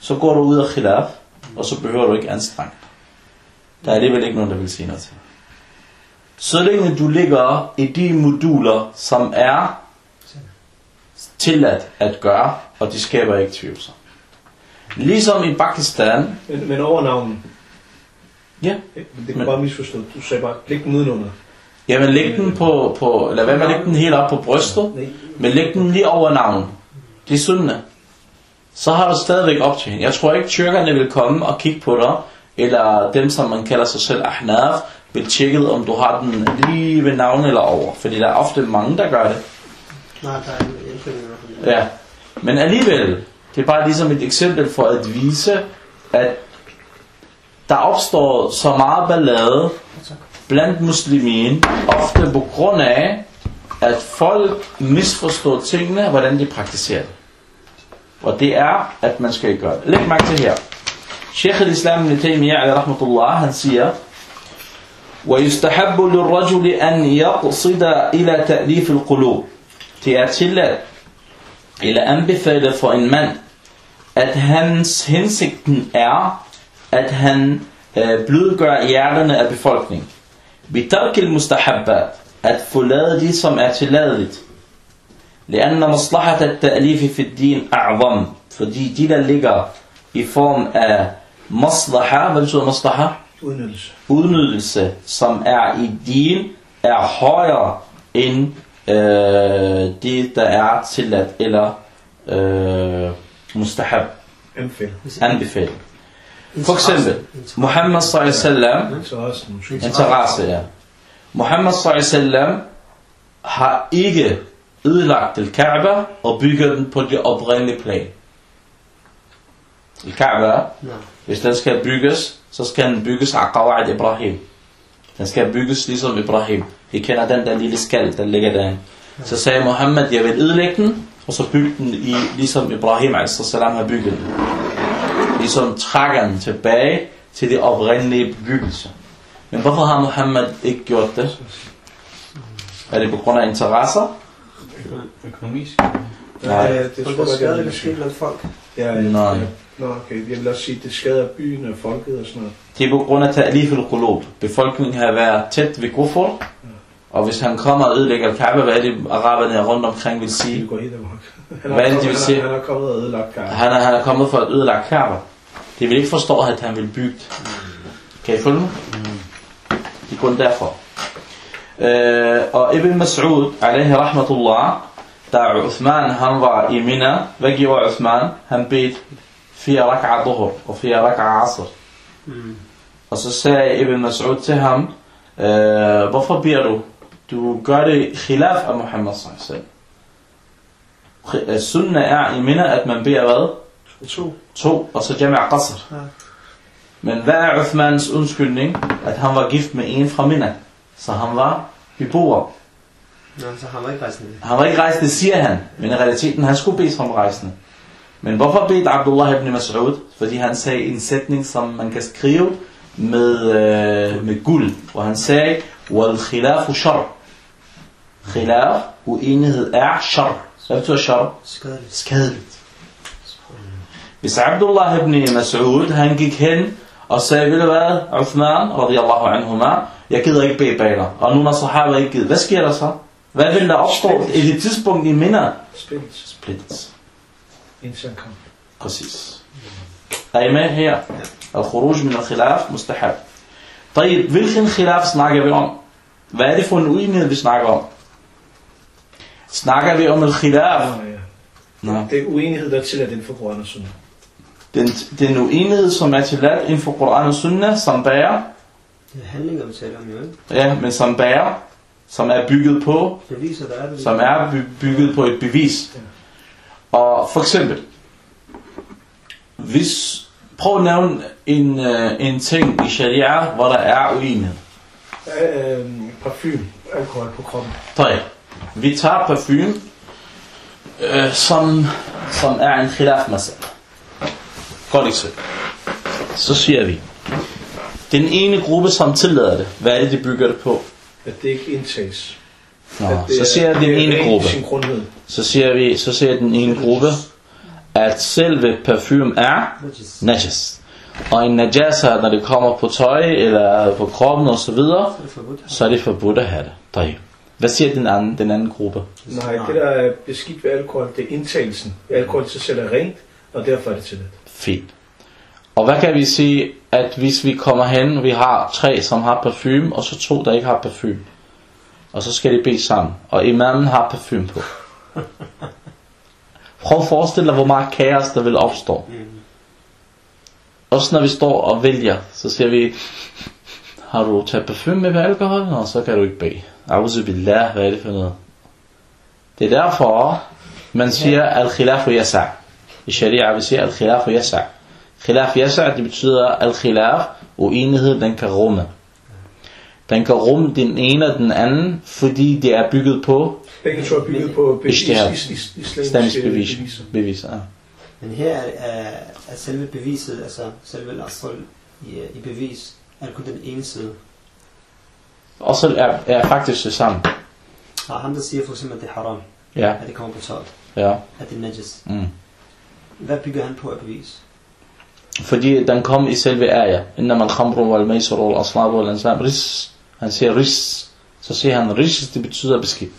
Så går du ud af khilaf, og så behøver du ikke anstrenge. Der er alligevel ikke nogen, der vil sige noget til. Så længe du ligger i de moduler, som er tilladt at gøre, og de skaber ikke tvivl sig. Ligesom i Pakistan,
Men, men over navnet.
Ja,
Det kan
Men-
bare misforstå. Du sagde bare, læg den nedenunder.
Jamen læg den på, på lad være med at lægge den helt op på brystet,
Nej.
men læg den lige over navnet. Det er sunne. Så har du stadigvæk optjening. Jeg tror ikke, tyrkerne vil komme og kigge på dig, eller dem, som man kalder sig selv ahnaf, vil tjekke, om du har den lige ved navnet eller over. Fordi der er ofte mange, der gør det.
Nej, der er en.
Ja. Men alligevel, det er bare ligesom et eksempel for at vise, at der opstår så meget ballade blandt muslimin, ofte på grund af, at folk misforstår tingene, hvordan de praktiserer det. Og det er, at man skal ikke gøre det. Læg mærke til her. Sheikh al-Islam ibn Taymiyyah, alayhi rahmatullah, han siger, ويستحب للرجل أن يقصد إلى تأليف القلوب. Det er tilladt eller anbefalet for en mand, at hans hensigten er, at han øh, blødgør hjerterne af befolkningen. بترك المستحبات at forlade det, som er tilladeligt. لأن مصلحة التأليف في الدين أعظم fordi de, der ligger i form af maslaha, hvad betyder maslaha?
Udnyttelse.
udnyttelse, som er i din, er højere end øh, det, der er tilladt eller øh, mustahab,
Anfælde.
anbefalet. For eksempel, Muhammad sallallahu alaihi wasallam,
Interesse
ja. Muhammad sallallahu alaihi wasallam har ikke ødelagt al-Kaaba og bygget den på det oprindelige plan. Al-Kaaba, hvis den skal bygges, så skal den bygges af Qawa'id Ibrahim. Den skal bygges ligesom Ibrahim. I kender den der lille skal, der ligger derinde. Så sagde Muhammad, jeg vil ødelægge den, og så bygge den i, ligesom Ibrahim a.s. har bygget den. Ligesom trækker den tilbage til det oprindelige bebyggelse. Men hvorfor har Muhammad ikke gjort det? Er det på grund af interesser?
Økonomisk.
Nej.
Ja, det tror
er
jeg,
skadeligt
det
at ske blandt folk.
Ja, ja.
Nej.
Nå, okay. Jeg vil også sige, at det skader byen og folket og sådan noget.
Det er på grund af ta'lif al-qulub. Befolkningen har været tæt ved kufur, og hvis han kommer og ødelægger al-Kaaba, hvad er det araberne rundt omkring vil sige?
Det går helt amok. Han
Hvad er det, de vil sige?
Han er kommet og ødelagt karten.
Han er, han er kommet for at ødelægge Kaaba. De vil ikke forstå, at han vil bygge. Kan I følge mig? Det er kun derfor. Øh, og Ibn Mas'ud, alaihi rahmatullah, da Uthman han var i Mina, hvad gjorde Uthman? Han bedte fire rak'a duhur og fire rak'a asr.
Mm.
Og så sagde Ibn Mas'ud til ham, øh, hvorfor beder du? Du gør det khilaf af Muhammad sallallahu alaihi wasallam. Øh, sunna er i Mina, at man beder hvad?
To.
To, og så jama' qasr.
Ja.
Men hvad er Uthmans undskyldning? At han var gift med en fra Mina. Så han var beboer
Nå, så har man ikke rejst ned.
Han var ikke rejsende, siger han. Men i realiteten, han skulle bede som rejsende. Men hvorfor bedte Abdullah ibn Mas'ud? Fordi han sagde en sætning, som man kan skrive med, øh, med guld. Hvor han sagde, wal khilafu shar. Khilaf, uenighed er shar. Hvad betyder shar?
Skadeligt.
Skadeligt. Hvis Abdullah ibn Mas'ud, han gik hen og sagde, ved du hvad, Uthman, radiyallahu anhuma, jeg gider ikke bede bag dig. Og nogle af sahaba ikke gider. Hvad sker der så? Hvad vil der opstå i det tidspunkt, I minder?
Splittelse.
Splittelse.
Intern kamp.
Præcis. Er I med her? Al-khuruj min al-khilaf mustahab. طيب, hvilken khilaf snakker vi om? Hvad er det for en uenighed, vi snakker om? Snakker vi om al-khilaf?
Ah, ja.
Nå.
Det er uenighed, der er tilladt inden for Koran og Sunnah.
den, den uenighed, som er tilladt inden for Koran og Sunna, som bærer...
Det er handlinger, vi taler om, jo ikke?
Ja, men som bærer, som er bygget på...
Beviser, der er det,
Som er by, bygget på et bevis. Ja. Og for eksempel, hvis... Prøv at nævne en, øh, en ting i sharia, hvor der er uenighed.
Øh, øh, parfume, alkohol på kroppen.
Tøj. Vi tager parfume, øh, som, som er en khilaf-masala. Godt. Så siger vi, den ene gruppe, som tillader det, hvad er det, de bygger det på?
At det ikke indtages.
Nå, så siger
er, den ene
gruppe, så siger vi, så siger den ene gruppe, at selve parfume er najas. Og en najasa, når det kommer på tøj eller på kroppen og så videre,
så er det forbudt
at have det derhjemme. Hvad siger den anden, den anden gruppe?
Nej, det der er beskidt ved alkohol, det er indtagelsen. Alkohol til selv er rent, og derfor er det tilladt.
Fint. Og hvad kan vi sige, at hvis vi kommer hen, vi har tre, som har parfume, og så to, der ikke har parfume. Og så skal de bede sammen. Og imamen har parfume på. Prøv at forestille dig, hvor meget kaos der vil opstå. Også når vi står og vælger, så siger vi, har du taget parfume med ved alkohol? Nå, så kan du ikke bede. Auzu billah, hvad er det for noget? Det er derfor, man siger, al-khilafu yasa. I sharia, vi siger, al-khilafu yasa. Khilaf yasa, det betyder al-khilaf, uenighed, den kan rumme. Den kan rumme den ene og den anden, fordi det er bygget på
Begge to er bygget på islamiske
bevis.
beviser.
beviser. Ja.
Men her er, er, selve beviset, altså selve lasol i, i bevis, er det kun den ene side.
Og så er, er faktisk det samme.
Og ham, der siger for eksempel, at det er haram,
Ja,
at det kommer på tøj,
ja.
at det er najis.
Mm.
Hvad bygger han på af bevis?
Fordi den kom i selve ayah. Innama al-khamru wal-maisur wal-aslabu wal-ansab ris. Han siger ris. Så siger han ris, det betyder beskidt.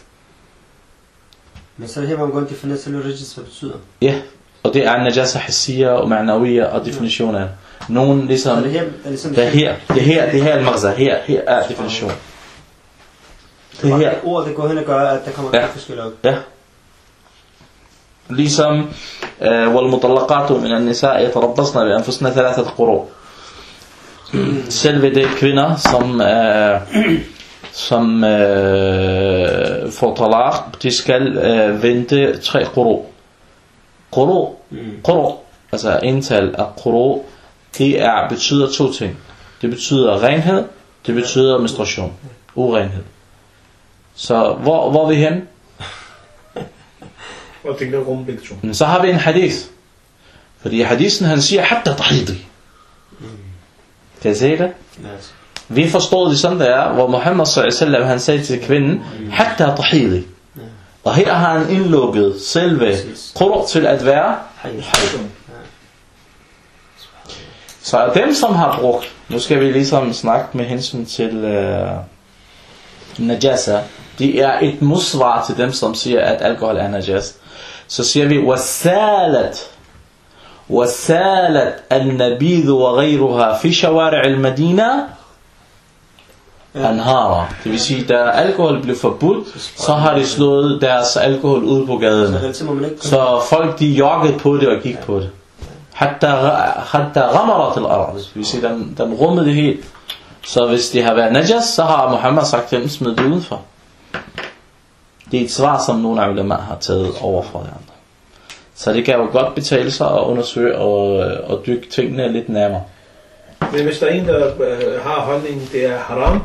Men så er her, hvor man definerer selve regis, hvad det betyder.
Ja, og det er najasa hissiya og ma'nawiya og definitioner. Nogen
Så
ligesom,
det her, er det sådan,
det er her, det er her, det er her al-maghza, her, her er definition. Det er her,
Det ord, det går hen og gør, at der kommer
Ja.
forskellige op.
ja. Ligesom, والمطلقات من النساء يتربصن بأنفسنا ثلاثة قروء. Selve det kvinder, som, øh, som øh, får talaq, de skal øh, vente tre quru. Quru,
Mm.
quru, altså indtal af quru, det er, betyder to ting. Det betyder renhed, det betyder menstruation, urenhed. Så hvor, hvor er vi hen?
Og det kan rumme begge to.
Men så har vi en hadith. Fordi i hadithen han siger, hatta tahidi. Kan I se det?
Ja, altså.
Vi forstår det sådan der, hvor Muhammad s.a.v. han sagde til kvinden, hatta tahidi. Og her har han indlukket selve qur til at være. Så dem som har brugt, nu skal vi ligesom snakke med hensyn til uh, najasa, de er et musvar til dem som siger at alkohol er najas. Vi, wasalat وسالت النبيذ وغيرها في شوارع المدينة anhara. Det vil sige, da alkohol blev forbudt, så har de slået deres alkohol ud på
komme.
Så folk de joggede på det og gik på det. Hatta, hatta ramarat al-arad. Det vil sige, den, den rummede det helt. Så hvis det har været najas, så har Muhammad sagt til dem, smid det udenfor. Det er et svar, som nogle af ulema har taget over fra de andre. Så det kan jo godt betale sig at undersøge og, og dykke tingene lidt nærmere.
Men hvis der er en, der øh, har holdningen, det er haram,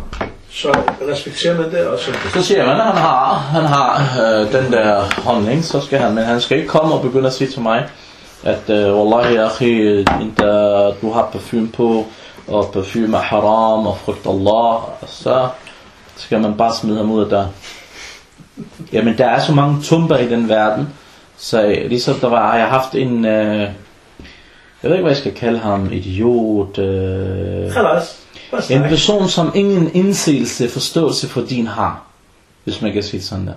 Så respekterer man det, og så...
Siger man, at han har, han har øh, den der holdning, så skal han, men han skal ikke komme og begynde at sige til mig, at øh, Wallahi, akhi, inte, du har parfume på, og parfume er haram, og frygt Allah, så skal man bare smide ham ud af døren. Jamen, der er så mange tumper i den verden, så øh, ligesom der var, har jeg haft en, øh, jeg ved ikke, hvad jeg skal kalde ham, idiot, øh, en person, som ingen indsigelse, forståelse for din har. Hvis man kan sige sådan der.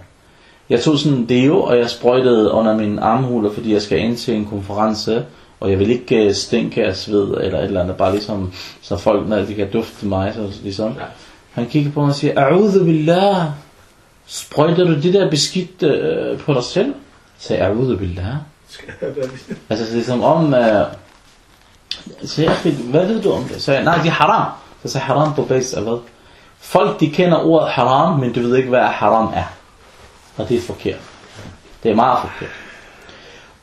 Jeg tog sådan en deo, og jeg sprøjtede under mine armhuler, fordi jeg skal ind til en konference. Og jeg vil ikke øh, stinke af sved eller et eller andet. Bare ligesom, så folk, når de kan dufte mig, så ligesom. Han kigger på mig og siger, A'udhu billah. Sprøjter du det der beskidt øh, på dig selv? Så sagde jeg, A'udhu billah.
Skal jeg være lige-
Altså det er som om... Øh, så jeg, hvad ved du om det? Så jeg, nej, det er haram. Så sagde jeg, haram på basis af hvad? Folk de kender ordet haram, men de ved ikke, hvad haram er. Og det er forkert. Det er meget forkert.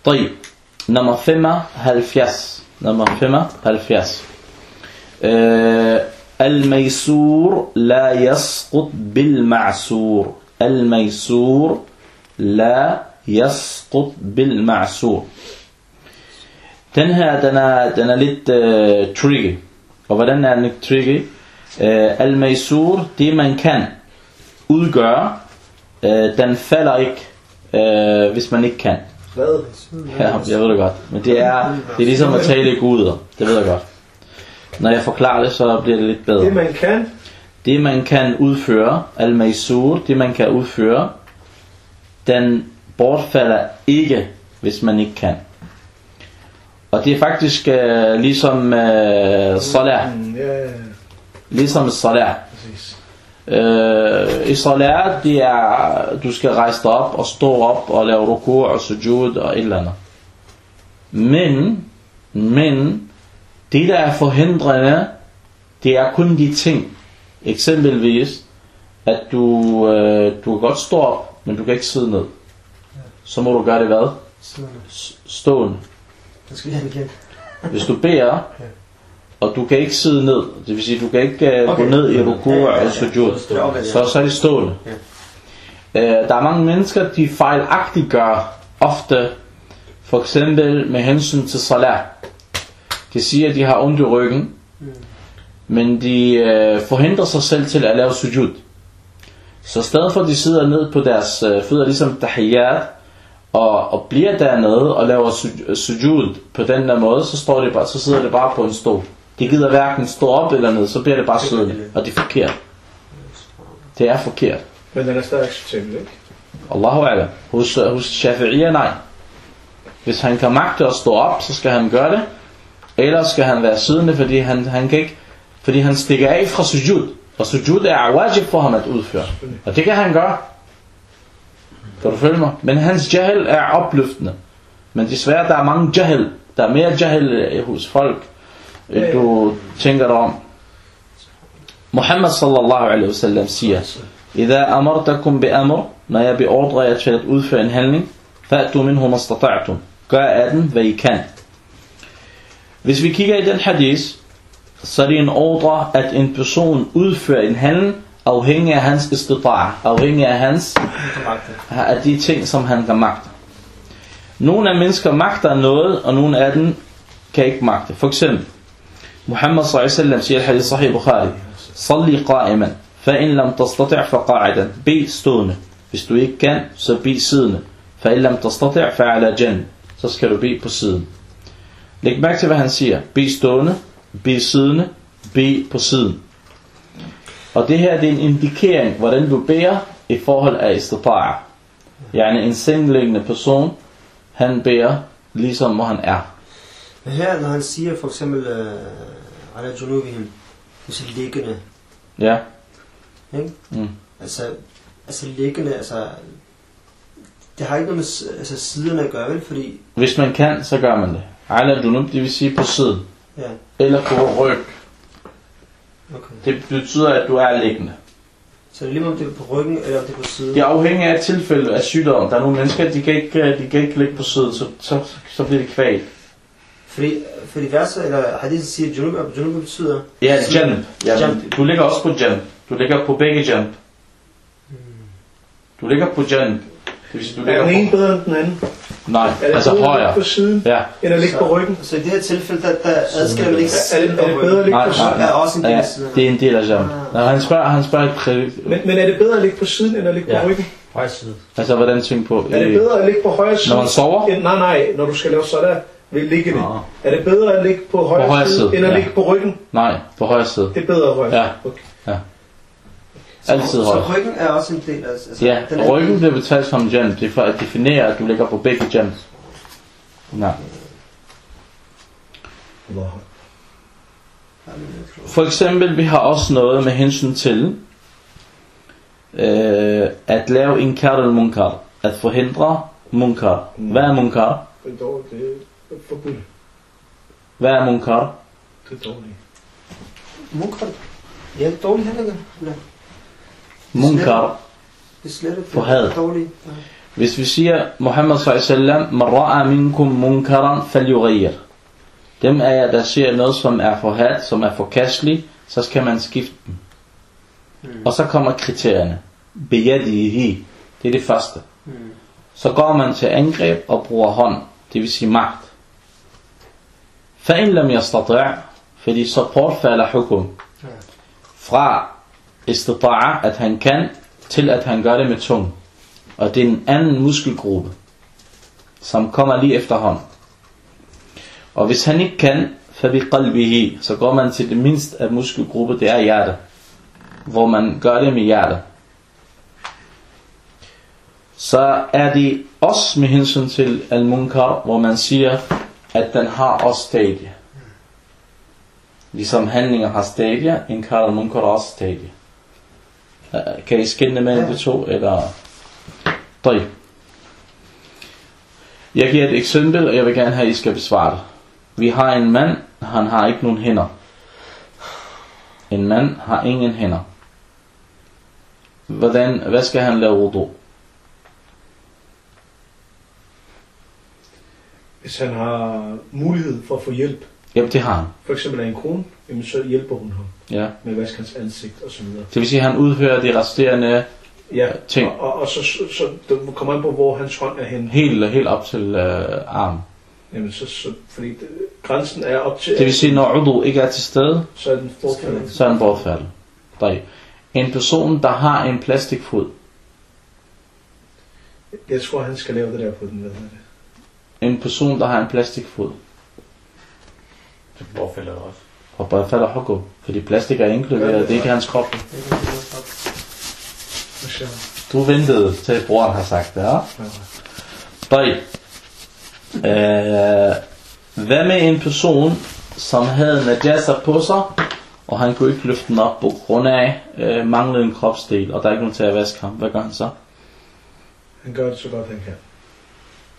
طيب. Nummer 75. Nummer 75. آه الميسور لا يسقط بالمعسور الميسور لا يسقط بالمعسور Den her, den er, den er lidt uh, tricky. Og hvordan er den ikke tricky? Uh, Al-Maysur, det man kan udgøre, uh, den falder ikke, uh, hvis man ikke kan.
Hvad?
Ja, jeg ved det godt. Men det er, det er ligesom at tale i guder. Det ved jeg godt. Når jeg forklarer det, så bliver det lidt bedre.
Det man kan,
det man kan udføre, al-maysur, det man kan udføre, den bortfalder ikke, hvis man ikke kan. Og det er faktisk øh, ligesom øh, salat.
Mm,
Ligesom salat.
præcis.
Øh, I salat, det er, du skal rejse dig op og stå op og lave ruku og sujud og et eller andet. Men, men, det der er forhindrende, det er kun de ting. Eksempelvis, at du, øh, du kan godt stå op, men du kan ikke sidde ned. Så må du gøre det hvad?
Siddende.
S- Stående.
Den skal have igen.
Hvis du beder, og du kan ikke sidde ned, det vil sige, du kan ikke øh,
Okay.
gå ned i ruku
Ja, ja, ja.
og sujud.
Ja.
Så, så er det stående. Øh, der er mange mennesker, de fejlagtigt gør ofte, for eksempel med hensyn til salat. De siger, at de har ondt i ryggen, men de øh, forhindrer sig selv til at lave sujud. Så i stedet for at de sidder ned på deres øh, fødder, ligesom tahiyyat, og, og bliver dernede og laver su- sujud på den der måde, så, står det bare, så sidder det bare på en stol. De gider hverken stå op eller ned, så bliver det bare siddende, og det er forkert. Det er forkert.
Men den er stadig acceptabel, ikke?
Allahu Akbar. Hos, hos Shafi'iyya, nej. Hvis han kan magte at stå op, så skal han gøre det. Ellers skal han være siddende, fordi han, han kan ikke, fordi han stikker af fra sujud. Og sujud er wajib for ham at udføre. Og det kan han gøre. Kan du følge mig? Men hans jahil er opløftende. Men desværre, der er mange jahil. Der er mere jahil øh, hos folk, end du tænker dig om. Muhammad sallallahu alaihi wasallam siger, إذا أمرتكم بأمر når jeg beordrer jer til at udføre en handling, فأتوا منه ما استطعتم. Gør af den, hvad I kan. Hvis vi kigger i den hadith, så er det en ordre, at en person udfører en handling, afhængig af hans istita'a, afhængig af hans af de ting, som han kan magte. Nogle af mennesker magter noget, og nogle af dem kan ikke magte. For eksempel, Muhammad sallallahu alaihi wasallam siger i hadith sahih Bukhari, Salli qa'iman, fa in lam tastati' fa qa'idan. Be stående. Hvis du ikke kan, så be siddende. Fa in lam tastati' fa ala jan. Så skal du be på siden. Læg mærke til, hvad han siger. Be stående, be siddende, be på siden. Og det her det er en indikering, hvordan du beder i forhold af istita'a. Yani en sengeliggende person, han beder ligesom hvor han er.
Men her, når han siger for eksempel, uh, ala junubihim, hvis liggende,
Ja.
ikke?
Mm.
Altså, altså liggende, altså, det har ikke noget med altså, siderne at gøre, vel? Fordi,
Hvis man kan, så gør man det. Ala dunub, det vil sige på siden.
Ja,
Eller på ryg.
okay.
Det betyder, at du er liggende.
Så det er lige om det er på ryggen, eller om det er på siden.
Det er afhængig af tilfælde af sygdom. Der er nogle mennesker, de kan ikke, de kan ikke ligge på siden, så, så, så bliver det kvalt.
Fordi, fordi verset, eller hadithen siger, junub, junub betyder,
Ja, janb. Ja, men du ligger også på janb. Du ligger på begge jump. Du ligger på jump. Det vil sige, du
Er
ligger
den ene
på...
bedre end den anden?
Nej,
Er det
altså
at ligge
højre.
på siden,
Ja.
end at ligge på ryggen?
Så i det her tilfælde, der, der adskiller man ikke
Er det, er det bedre at ligge
Nej,
på siden?
nej,
er også en del
Ja,
af siden.
det er en del af jump.
Ah.
Når han spørger, han spørger ikke
Men, men er det bedre at ligge på siden, end at ligge
Ja.
på ryggen?
Højre side.
Altså, hvordan tænker på?
Er det
øh,
bedre at ligge på højre side?
Når man sover?
End, nej, nej, når du skal lave sådan ved liggende.
Nå.
Er det bedre at ligge på højre,
højre
side,
side,
end at
ja.
ligge på ryggen?
Nej, på højre side.
Det er bedre højre.
Ja.
Okay.
Altid
Så
højre.
ryggen er også en del af... Altså,
Ja,
den er-
ryggen bliver betalt som jump. Det er for at definere, at du ligger på begge jumps. Nej. For eksempel, vi har også noget med hensyn til øh, at lave en al munkar. At forhindre munkar. Hvad er munkar?
Det er. Det forbudt.
Hvad er munkar?
Det er dårligt.
Munkar. Ja, det er dårligt heller ikke
munkar, for
forhadet.
Hvis vi siger, Muhammad s.a.v. Man ra'a minkum munkaran falyugayr. Dem af jer, der ser noget, som er for had, som er forkastelig, så skal man skifte dem.
Mm.
Og så kommer kriterierne. Bejadihi. Det er det første.
Mm.
Så går man til angreb og bruger hånd, det vil sige magt. Fa'in lam yastati' fordi så bortfalder hukum. Fra istita'a, at han kan, til at han gør det med tung. Og det er en anden muskelgruppe, som kommer lige efter. Og hvis han ikke kan, fabi så går man til det mindste af muskelgruppe, det er hjertet. Hvor man gør det med hjertet. Så er det også med hensyn til al-munkar, hvor man siger, at den har også stadie. Ligesom handlinger har stadier, inkar al-munkar også stadie. Øh, kan I skelne mellem de to, eller... Døj. Jeg giver et eksempel, og jeg vil gerne have, at I skal besvare det. Vi har en mand, han har ikke nogen hænder. En mand har ingen hænder. Hvordan, hvad skal han lave wudu?
Hvis han har mulighed for at få hjælp.
Ja, det har han.
For eksempel af en kone jamen så hjælper hun ham
ja.
med at vaske hans ansigt og så videre.
Det vil sige, at han udfører de resterende
ja, øh,
ting?
og, og, og så, så, så det kommer an på, hvor hans hånd er henne.
Helt, øh, helt op til øh, armen?
Jamen så, så fordi det, grænsen er op til...
Det vil sige, når udu ikke er til stede,
så er den bortfaldet.
Så er den bortfaldet. En person, der har en plastikfod.
Jeg tror, han skal lave det der på den. Hvad det?
En person, der har en plastikfod.
Det bortfaldet også
og berfala hukum, fordi plastik er indkluderet, det er ikke hans krop. Du ventede til broren har sagt det, ja? Døj. Øh, hvad med en person, som havde najasa på sig, og han kunne ikke løfte den op på grund af øh, manglede en kropsdel, og der er ikke nogen til at vaske ham. Hvad gør han så?
Han gør det så godt han kan.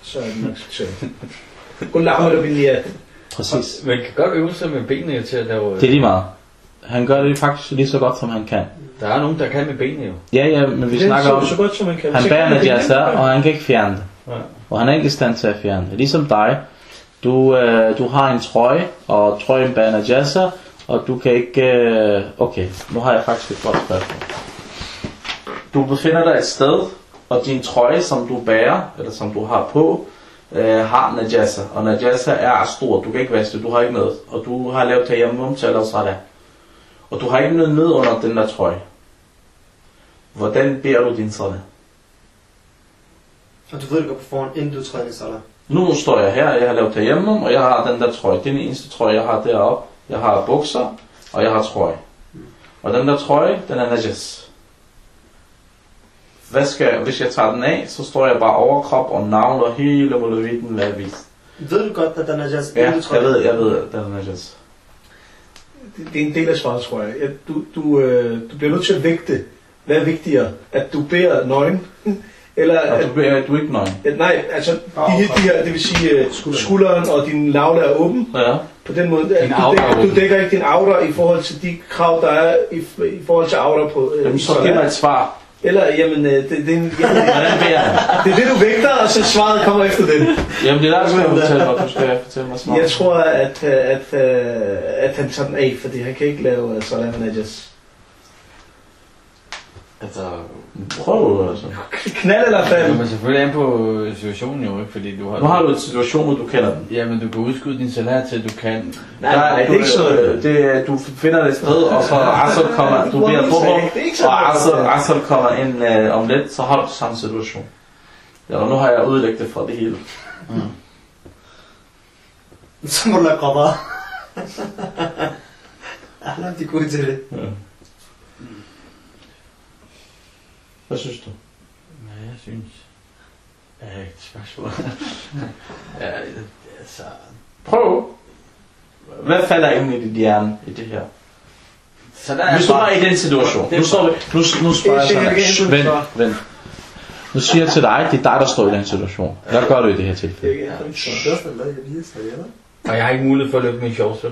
Så er det nok succes. Kun laver det billigere.
Præcis.
Man kan godt øve sig med benene til at lave...
Det er lige meget. Han gør det faktisk lige så godt, som han kan.
Der er nogen, der kan med benene jo.
Ja, ja, men vi snakker
så,
om,
så godt, som han kan.
han bærer
det
najasa, og han kan ikke fjerne det.
Ja.
Og han er ikke i stand til at fjerne det. Ligesom dig. Du, øh, du har en trøje, og trøjen bærer najasa, og du kan ikke... Øh, okay, nu har jeg faktisk et godt spørgsmål. Du befinder dig et sted, og din trøje, som du bærer, eller som du har på, øh, har najasa. Og najasa er stor, du kan ikke vaske det, du har ikke noget. Og du har lavet tayammum til af. Og du har ikke noget ned under den der trøje. Hvordan beder du din salat?
Og du ved det godt på forhånd, inden du træder i salat.
Nu står jeg her, jeg har lavet derhjemme, og jeg har den der trøje. Det er den eneste trøje, jeg har deroppe. Jeg har bukser, og jeg har trøje. Og den der trøje, den er najas. Hvad skal, hvis jeg tager den af, så står jeg bare overkrop og navn og hele molevitten er vist.
Ved du godt, at den er jazz,
Ja,
inden du
jeg ved, jeg ved, at den er najas.
Det, det er en del af svaret, tror jeg. Du, du, øh, du bliver nødt til at vægte, hvad er vigtigere? At du bærer nøgen, eller
Og
at,
du, bliver- du er ikke nøgen.
at nej, altså de, her- de her, det vil sige øh, skulderen og din lavle er åben.
Ja.
På den måde, at
Din
du,
er
dækker, du dækker ikke din aura i forhold til de krav, der er i, i forhold til aura på øh,
Jamen, så
salat.
giv mig et svar.
Eller, jamen, øh, det, det, jamen,
Hvordan beder han?
det er det, du vægter, og så svaret kommer efter det.
Jamen, det er der, du skal fortælle mig. Du skal fortælle mig smart.
Jeg tror, at, øh, at, øh, at han tager den af, fordi han kan ikke lave med najas.
Altså,
Prøv altså.
Knald eller
det
fald?
kommer selvfølgelig an på situationen jo, ikke? Fordi du har...
Nu har du en situation, hvor du kender den.
Jamen, du kan udskyde din salær til, du kan...
Nej, nej, det er ikke sådan.
Det, du finder det sted, og så Asel kommer, du bliver på
Det
og Asel,
det er.
Asel kommer ind øh, om lidt, så har du samme situation. Ja, og nu har jeg udlægt det fra det hele.
Så må du lade grædder. Alle de gode til det.
Ja. Hvad synes du?
Ja, jeg synes... Ja, et spørgsmål. ja, altså...
Prøv. Hvad falder ind i dit hjerne i det her?
Så der er
Hvis du
bare-
var i den situation. Nu, står vi, nu, nu spørger jeg sådan Vent,
svar.
vent. Nu siger jeg til dig, det er dig, der står i den situation. Hvad gør du i det her tilfælde?
Det er
er?
Og jeg har ikke mulighed for at løfte min shorts?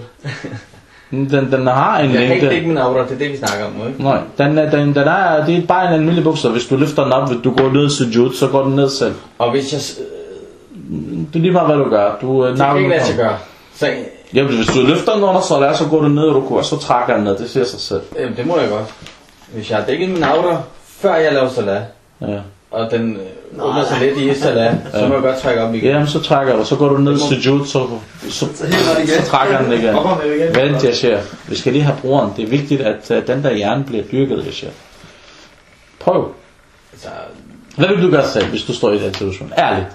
Den, den har en
Jeg kan ikke
længde.
dække min aura, det er det, vi snakker om ikke?
Nej, den, er- den, den er, det er bare en almindelig bukser. Hvis du løfter den op, hvis du går ned til sujud, så går den ned selv.
Og hvis jeg...
Det er lige meget, hvad du gør. Du, øh,
Det kan ikke lade sig gøre. Så
Ja, hvis du løfter den under salat, så går du ned, og du går, så trækker den ned. Det siger sig selv.
øh, det må jeg godt. Hvis jeg har dækket min aura, før jeg laver salat,
Ja.
og den øh, åbner sig lidt i salat, så må jeg godt trække op igen.
Jamen, så trækker du. Så går du ned til sujud, så, så,
Så
så trækker den igen. Vent, jeg siger. Vi skal lige have brugeren. Det er vigtigt, at uh, den der hjerne bliver dyrket, jeg siger. Prøv.
Altså,
Hvad vil du gøre selv, hvis du står i den situation? Ærligt.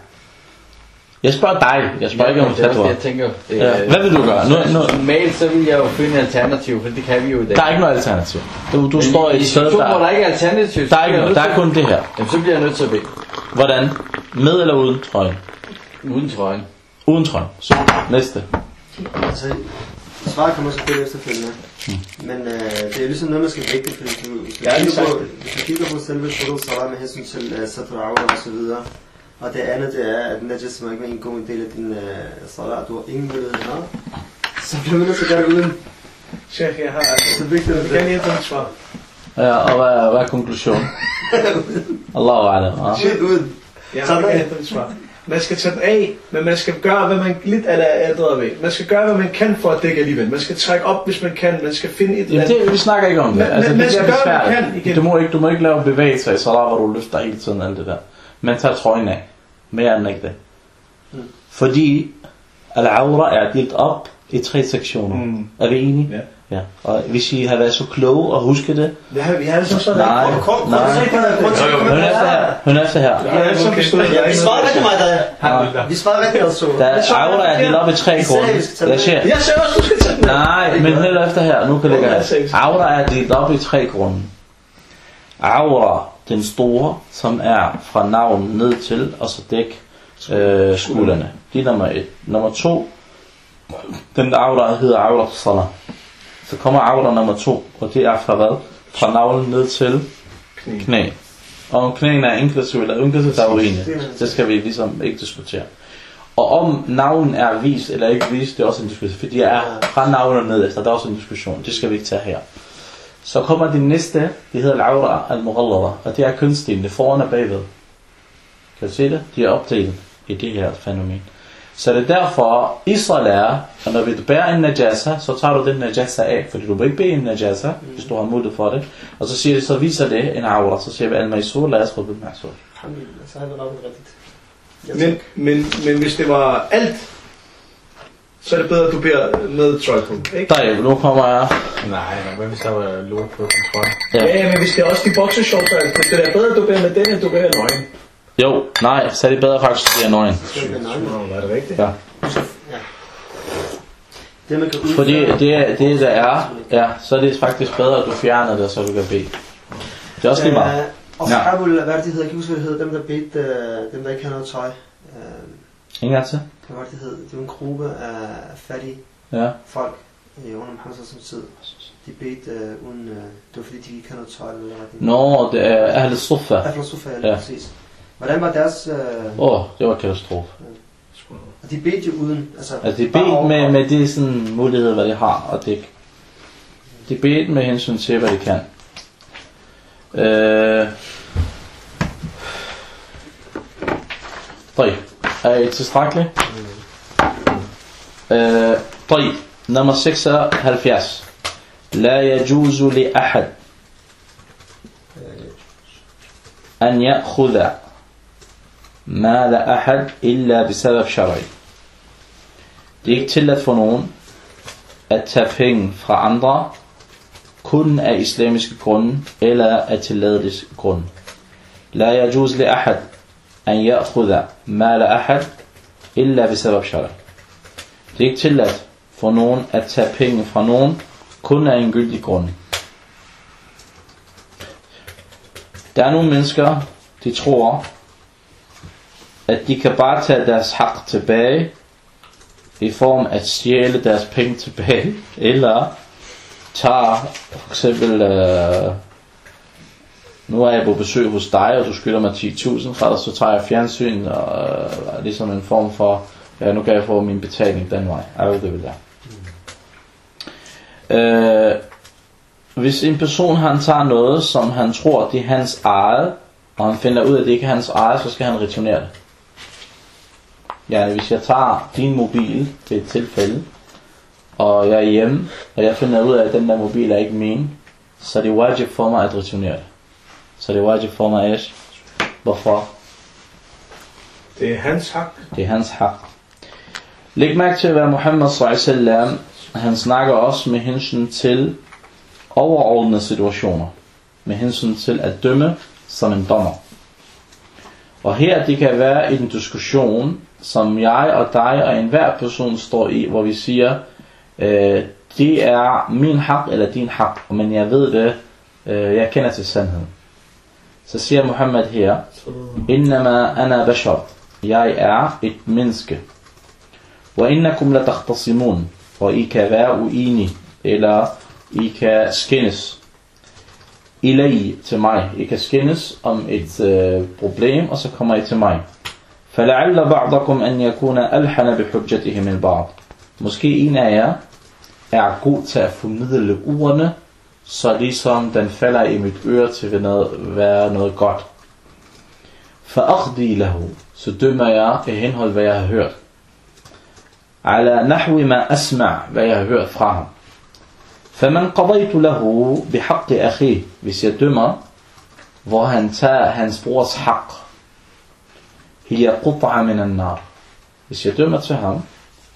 Jeg spørger dig. Jeg spørger ikke om fatwa.
jeg tænker. Det,
Ja.
øh,
Hvad vil du gøre? Nu, nu,
Normalt så vil jeg jo finde et alternativ, for det kan vi jo i dag.
der er ikke noget alternativ. Du, du
Men
står i et sted,
der
der,
ikke er alternativ,
der er, ikke noget, der er kun det her.
Jamen, så bliver jeg nødt til at bede.
Hvordan? Med eller uden trøje?
Uden trøjen.
Uden trøje. Så næste.
Altså, svaret kommer selvfølgelig efterfølgende. Men øh, det er ligesom noget, man skal vægte, fordi du, hvis, du
Ja,
kigger på, hvis du kigger på selve Shurul Salah med hensyn til uh, Satr Aura og så videre, og det andet det er, at Najis må ikke være en god del af din uh, Salah, du har ingen mulighed her, så bliver man nødt til at gøre det uden.
Check, jeg har...
Så vigtigt er
Jeg
det.
kan lige have et svar.
Ja, og hvad, hvad er konklusionen? Allahu alam. Ja.
Shit uden.
Jeg har
er
ikke
det-
et svar. Man skal tage den af, men man skal gøre, hvad man lidt af det ældre ved. Man skal gøre, hvad man kan for at dække alligevel. Man skal trække op, hvis man kan. Man skal finde et eller andet.
det, vi snakker ikke om det.
Men-
Altså,
men
det
man skal gøre, hvad man kan igen.
Du må, ikke, du må ikke lave bevægelser i salat, hvor du løfter hele tiden alt det der. Men tag trøjen af. Mere end ikke det.
Mm.
Fordi al-aura er delt op i tre sektioner.
Mm.
Er vi enige?
Ja.
Ja. Og hvis I har været så kloge og huske det,
Vi har, vi har det som sådan.
Nej. Nej.
det.
efter her. Hør efter her.
Ja, jeg som bestod.
Ja, vi svarede rigtig meget.
Ja.
Vi svarede rigtig altså.
Der er aura er delt op i tre grunde. Jeg
det
siger,
Jeg ser også, du skal tage den.
Nej, men hør efter her. Nu kan det
er det sexet?
Aura er delt op i tre grunde. Aura, den store, som er fra navn ned til, og så dæk øh, skuldrene. Det er nummer et. Nummer to, den aura hedder aura salah. Så kommer aura nummer to, og det er fra hvad? Fra navlen ned til
Knæ.
knæ. Og om knæene er inklusive eller inklusive, der er uenige. Det skal vi ligesom ikke diskutere. Og om navnen er vis eller ikke vis, det er også en diskussion. Fordi jeg er fra navnet og ned efter, der er også en diskussion. Det skal vi ikke tage her. Så kommer det næste, det hedder al-aura al-mughallada, og det er kønsdelene foran og bagved. Kan du se det? De er opdelt i det her fænomen. Så det er derfor, Israel er, at når vi bærer en najasa, så tager du den najasa af, fordi du må ikke bære en najasa, hvis du har mulighed for det. Og så, siger det, så viser det en aura, så siger vi, al-maisur, lad os
ramt rigtigt. Jeg
Men, men, men hvis det var alt, så er det bedre, at du beder med trøj på. Ikke?
Der er nu kommer jeg.
Nej, men hvad hvis der var lort på kontrol?
Ja.
Ja, men hvis det er også de boxershorts, så er det det er bedre, at du beder med den, end du beder nøgen.
Jo, nej, så er det bedre faktisk, at det er nøgen.
var det rigtigt?
Ja.
Ja. Det man kan.
Fordi det, er- det der er, ja, så er det faktisk bedre, at du fjerner det, så du kan bede. Det er også lige meget.
Øh, Og
Ja.
Ashabul, hvad er det, de hedder? Jeg kan huske, hvad det hedder. Dem, der bedte, øh, dem, der ikke har noget tøj. Øh,
Ingen gang til?
Hvad var det, det hed? Det var en gruppe af fattige
Ja.
folk øh, under Muhammed som tid. De bedte øh, uden... Øh, det var fordi, de ikke havde noget tøj eller retning.
Nå, det er Ahle Sufa.
Ja, filosofer, ja, lige
Ja.
præcis. Hvordan var deres... Øh,
Åh, oh, det var katastrofe.
og de bedte jo uden... Altså,
Altså, de
bare
bedte
over-
med, med de sådan, muligheder, hvad de har, og det De bedte med hensyn til, hvad de kan. Øh, طيب er I tilstrækkeligt? Øh, طيب nummer 76 لا يجوز لأحد أن يأخذ Ma la ahad illa bisabab shari. Det er ikke tilladt for nogen at tage penge fra andre, kun af islamiske grunde eller af tilladelse grund. La yajuz li ahad an ya'khudha ma la ahad illa bisabab shari. Det er ikke tilladt for nogen at tage penge fra nogen, kun af en gyldig grund. Der er nogle mennesker, de tror, at de kan bare tage deres hak tilbage i form af at stjæle deres penge tilbage, eller tager for eksempel, øh, nu er jeg på besøg hos dig, og du skylder mig 10.000 kroner, så tager jeg fjernsyn, og øh, ligesom en form for, ja, nu kan jeg få min betaling den vej. Er det vil der. Øh, hvis en person han tager noget, som han tror, det er hans eget, og han finder ud af, at det ikke er hans eget, så skal han returnere det. Ja, hvis jeg tager din mobil ved et tilfælde, og jeg er hjemme, og jeg finder ud af, at den der mobil er ikke min, så er det wajib for mig at returnere det. Så er det wajib for mig, Ash. Hvorfor?
Det er hans hak.
Det er hans hak. Læg mærke til, hvad Muhammad s.a.v. han snakker også med hensyn til overordnede situationer. Med hensyn til at dømme som en dommer. Og her det kan være en diskussion, som jeg og dig og enhver person står i, hvor vi siger, øh, det er min hak eller din hak, men jeg ved det, øh, jeg kender til sandheden. Så siger Muhammad her, Innama ana bashar. Jeg er et menneske. Wa innakum la takhtasimun. Og I kan være uenige, eller I kan skændes. Ilay til mig. I kan skændes om et øh, problem, og så kommer I til mig. فلعل بعضكم أن يكون ألحن بحجته من بعض. Måske en af jer er god til at formidle ordene, så ligesom den falder i mit øre til at noget, være noget godt. فأقضي له så dømmer jeg i henhold hvad jeg har hørt. على نحو ما أسمع hvad jeg har hørt fra ham. فمن قضيت له بحق أخيه hvis jeg dømmer, hvor han tager hans brors hak. هي قطعة من النار. Hvis jeg dømmer til ham,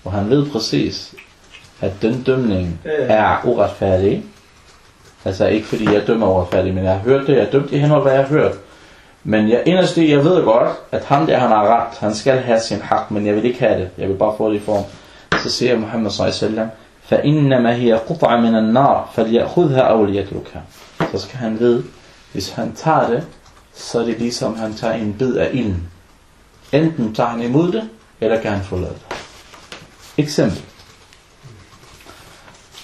og han ved præcis, at den dømning er uretfærdig, altså ikke fordi jeg dømmer uretfærdigt, men jeg har hørt det, jeg er dømt i henhold, hvad jeg har hørt. Men jeg inderst i, jeg ved godt, at ham der, han har ret, han skal have sin hak, men jeg vil ikke have det, jeg vil bare få det i form. Så siger Muhammad s.a.v. فإنما هي قطعة من النار فليأخذها أو ليتركها. Så skal han vide, hvis han tager det, så er det ligesom han tager en bid af ilden. Enten tager han imod det, eller kan han forlade det. Eksempel.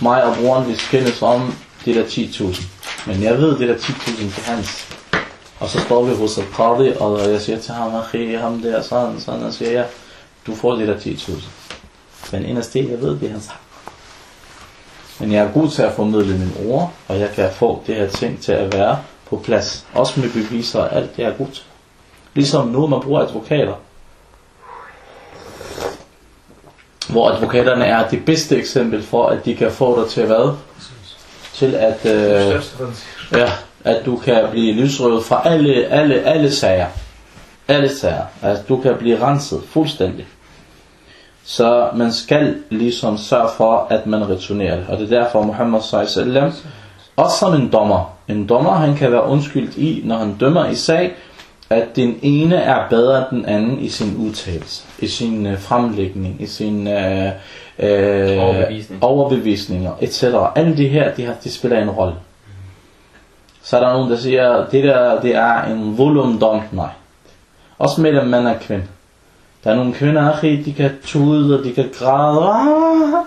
Mig og broren, vi skændes om det der 10.000. Men jeg ved, det der 10.000 det er hans. Og så står vi hos et qadi, og jeg siger til ham, okay, ham der, sådan, sådan, og siger jeg, du får det der 10.000. Men inderst det, jeg ved, det er hans hak. Men jeg er god til at formidle mine ord, og jeg kan få det her ting til at være på plads. Også med beviser og alt, det er god til. Ligesom nu, man bruger advokater. Hvor advokaterne er det bedste eksempel for, at de kan få dig til hvad? Til at, øh, ja, at du kan blive lysrøvet fra alle, alle, alle sager. Alle sager. At du kan blive renset fuldstændig. Så man skal ligesom sørge for, at man returnerer det. Og det er derfor Muhammad s.a.v. Også som en dommer. En dommer, han kan være undskyldt i, når han dømmer i sag, at den ene er bedre end den anden i sin udtalelse, i sin uh, fremlægning, i sin uh, uh,
Overbevisning.
overbevisninger, etc. Alle de her, de, har, de spiller en rolle. Så er der nogen, der siger, det der, det er en volumdom. Nej. Også mellem mand og kvinde. Der er nogle kvinder, akhi, de kan tude, og de kan græde. Ah,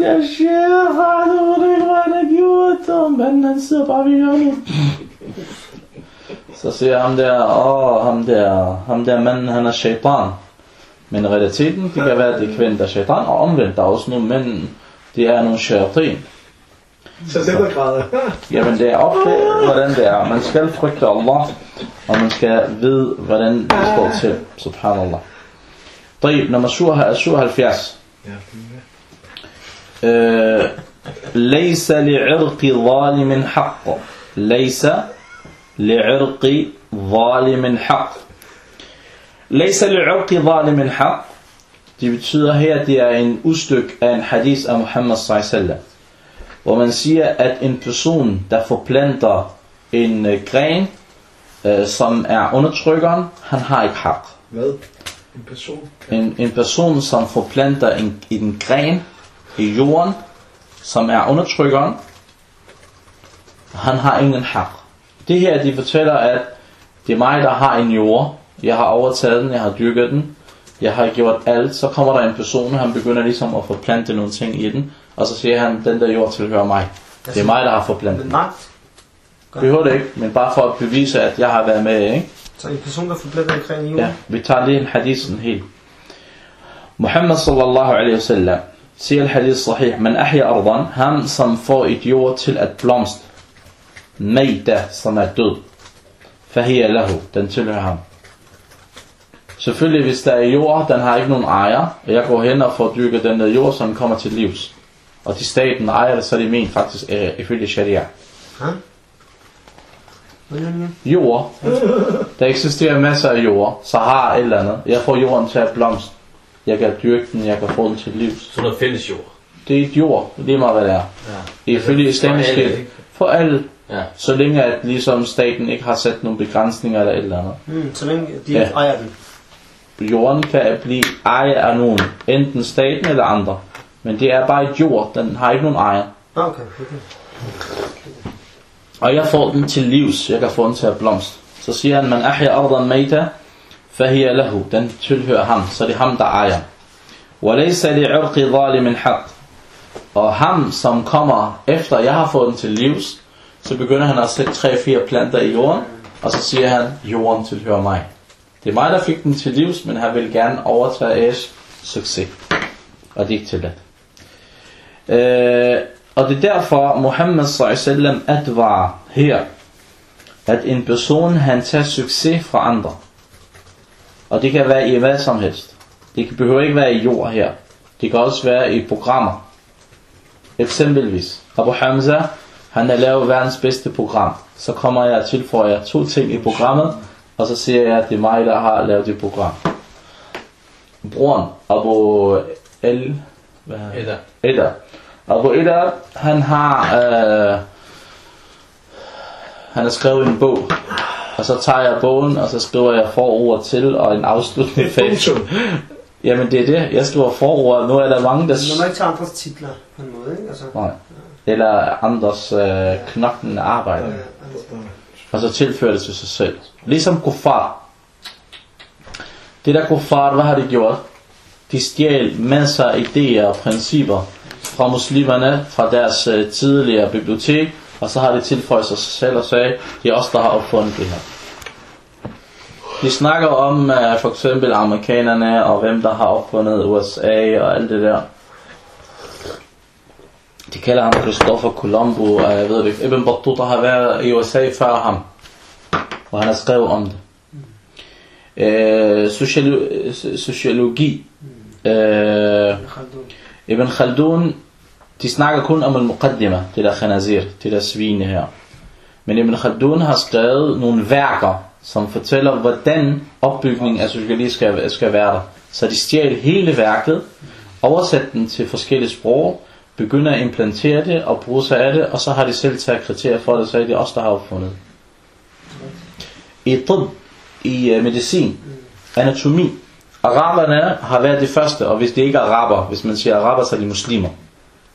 jeg siger, det var det, hvad han har gjort. Og manden, han sidder bare ved hjørnet. Så siger ham der, åh, ham der, ham der manden, han er shaitan. Men i realiteten, det kan være, at det er kvinden, der er shaitan, og omvendt, der er også nogle mænd, det er nogle shayatin.
Så selv der græder.
Jamen det er op til, hvordan det er. Man skal frygte Allah, og man skal vide, hvordan det står til. Subhanallah. طيب nummer 77.
Ja,
Øh, ليس لعرق ظالم حق ليس لعرق ظالم حق ليس لعرق ظالم حق Det betyder her, at det er en udstyk af en hadith af Muhammad s.a.v. Hvor man siger, at en person, der forplanter en øh, gren, øh, som er undertrykkeren, han har ikke haq.
Hvad? En person?
En, en person, som forplanter en, en gren i jorden, som er undertrykkeren, han har ingen haq. Det her, de fortæller, at det er mig, der har en jord. Jeg har overtaget den, jeg har dyrket den. Jeg har gjort alt. Så kommer der en person, han begynder ligesom at forplante nogle ting i den. Og så siger han, den der jord tilhører mig. Det er mig, der har forplantet den.
magt.
Vi hører det ikke, men bare for at bevise, at jeg har været med, ikke?
Så en person, der forplanter i jorden.
Ja, vi tager lige en hadithen helt. Muhammad sallallahu alaihi wasallam siger hadith sahih, man ahya ardan, ham som får et jord til at blomstre, mayda, som er død, fahiya lahu, den tilhører ham. Selvfølgelig, hvis der er jord, den har ikke nogen ejer, og jeg går hen og får dyrket den der jord, så den kommer til livs. Og de staten ejer det, så er det min faktisk øh, ifølge sharia. Jord. Der eksisterer masser af jord. Sahara et eller andet. Jeg får jorden til at blomstre. Jeg kan dyrke den, jeg kan få den til livs.
Sådan noget fælles jord.
Det er et jord, lige meget hvad det er.
Ja.
Ifølge islamisk
For alle,
ret.
ikke?
For alle.
Ja.
Så længe at ligesom staten ikke har sat nogle begrænsninger eller et eller andet.
Hmm, så længe de
Ja.
ikke ejer den.
Jorden kan blive ejet af nogen. Enten staten eller andre. Men det er bare et jord. Den har ikke nogen ejer.
Ah, okay. okay.
Og jeg får den til livs. Jeg kan få den til at blomstre. Så siger han, man ahya ardan mayta, fahiya lahu. Den tilhører ham. Så det er ham, der ejer. وَلَيْسَ لِعُرْقِ ظَالِمٍ حَقٍ Og ham, som kommer efter jeg har fået den til livs, så begynder han at sætte 3-4 planter i jorden, og så siger han, jorden tilhører mig. Det er mig, der fik den til livs, men han vil gerne overtage Ash succes. Og det er ikke tilladt. Øh, og det er derfor, Muhammad s.a.v. advarer her, at en person, han tager succes fra andre. Og det kan være i hvad som helst. Det kan- behøver ikke være i jord her. Det kan også være i programmer. Eksempelvis, Abu Hamza, han har lavet verdens bedste program. Så kommer jeg og tilføjer to ting i programmet, og så siger jeg, at det er mig, der har lavet det program. Broren, Abu El... Hvad?
Edda.
Edda. Abu Edda, han har... Øh, han har skrevet en bog. Og så tager jeg bogen, og så skriver jeg forord til, og en afslutning fase. Jamen det er det, jeg skriver forord. Nu er der mange, der...
Man må ikke tage andres titler på en måde, ikke? Altså,
Nej. Eller andres øh, knoklende arbejde. Og så tilfører det til sig selv. Ligesom kuffar. Det der kuffar, hvad har de gjort? De stjal masser af idéer og principper fra muslimerne, fra deres øh, tidligere bibliotek, og så har de tilføjet sig selv og sagde, det er os, der har opfundet det her. De snakker om øh, for eksempel amerikanerne, og hvem der har opfundet USA og alt det der. De kalder ham Christopher Colombo, og jeg ved ikke. Ibn Battuta har været i USA før ham, og han har skrevet om det. Øh, sociolo- sociologi. Øh, Ibn Khaldun, de snakker kun om al-muqaddima, det der khanazir, det der svine her. Men Ibn Khaldun har skrevet nogle værker, som fortæller, hvordan opbygningen af sociologi skal, skal være der. Så de stjal hele værket, oversætter den til forskellige sprog, begynder at implantere det og bruge sig af det, og så har de selv taget kriterier for det, så er det os, der har opfundet. I tib, i øh, medicin, anatomi, araberne har været de første, og hvis det ikke er araber, hvis man siger araber, så er de muslimer.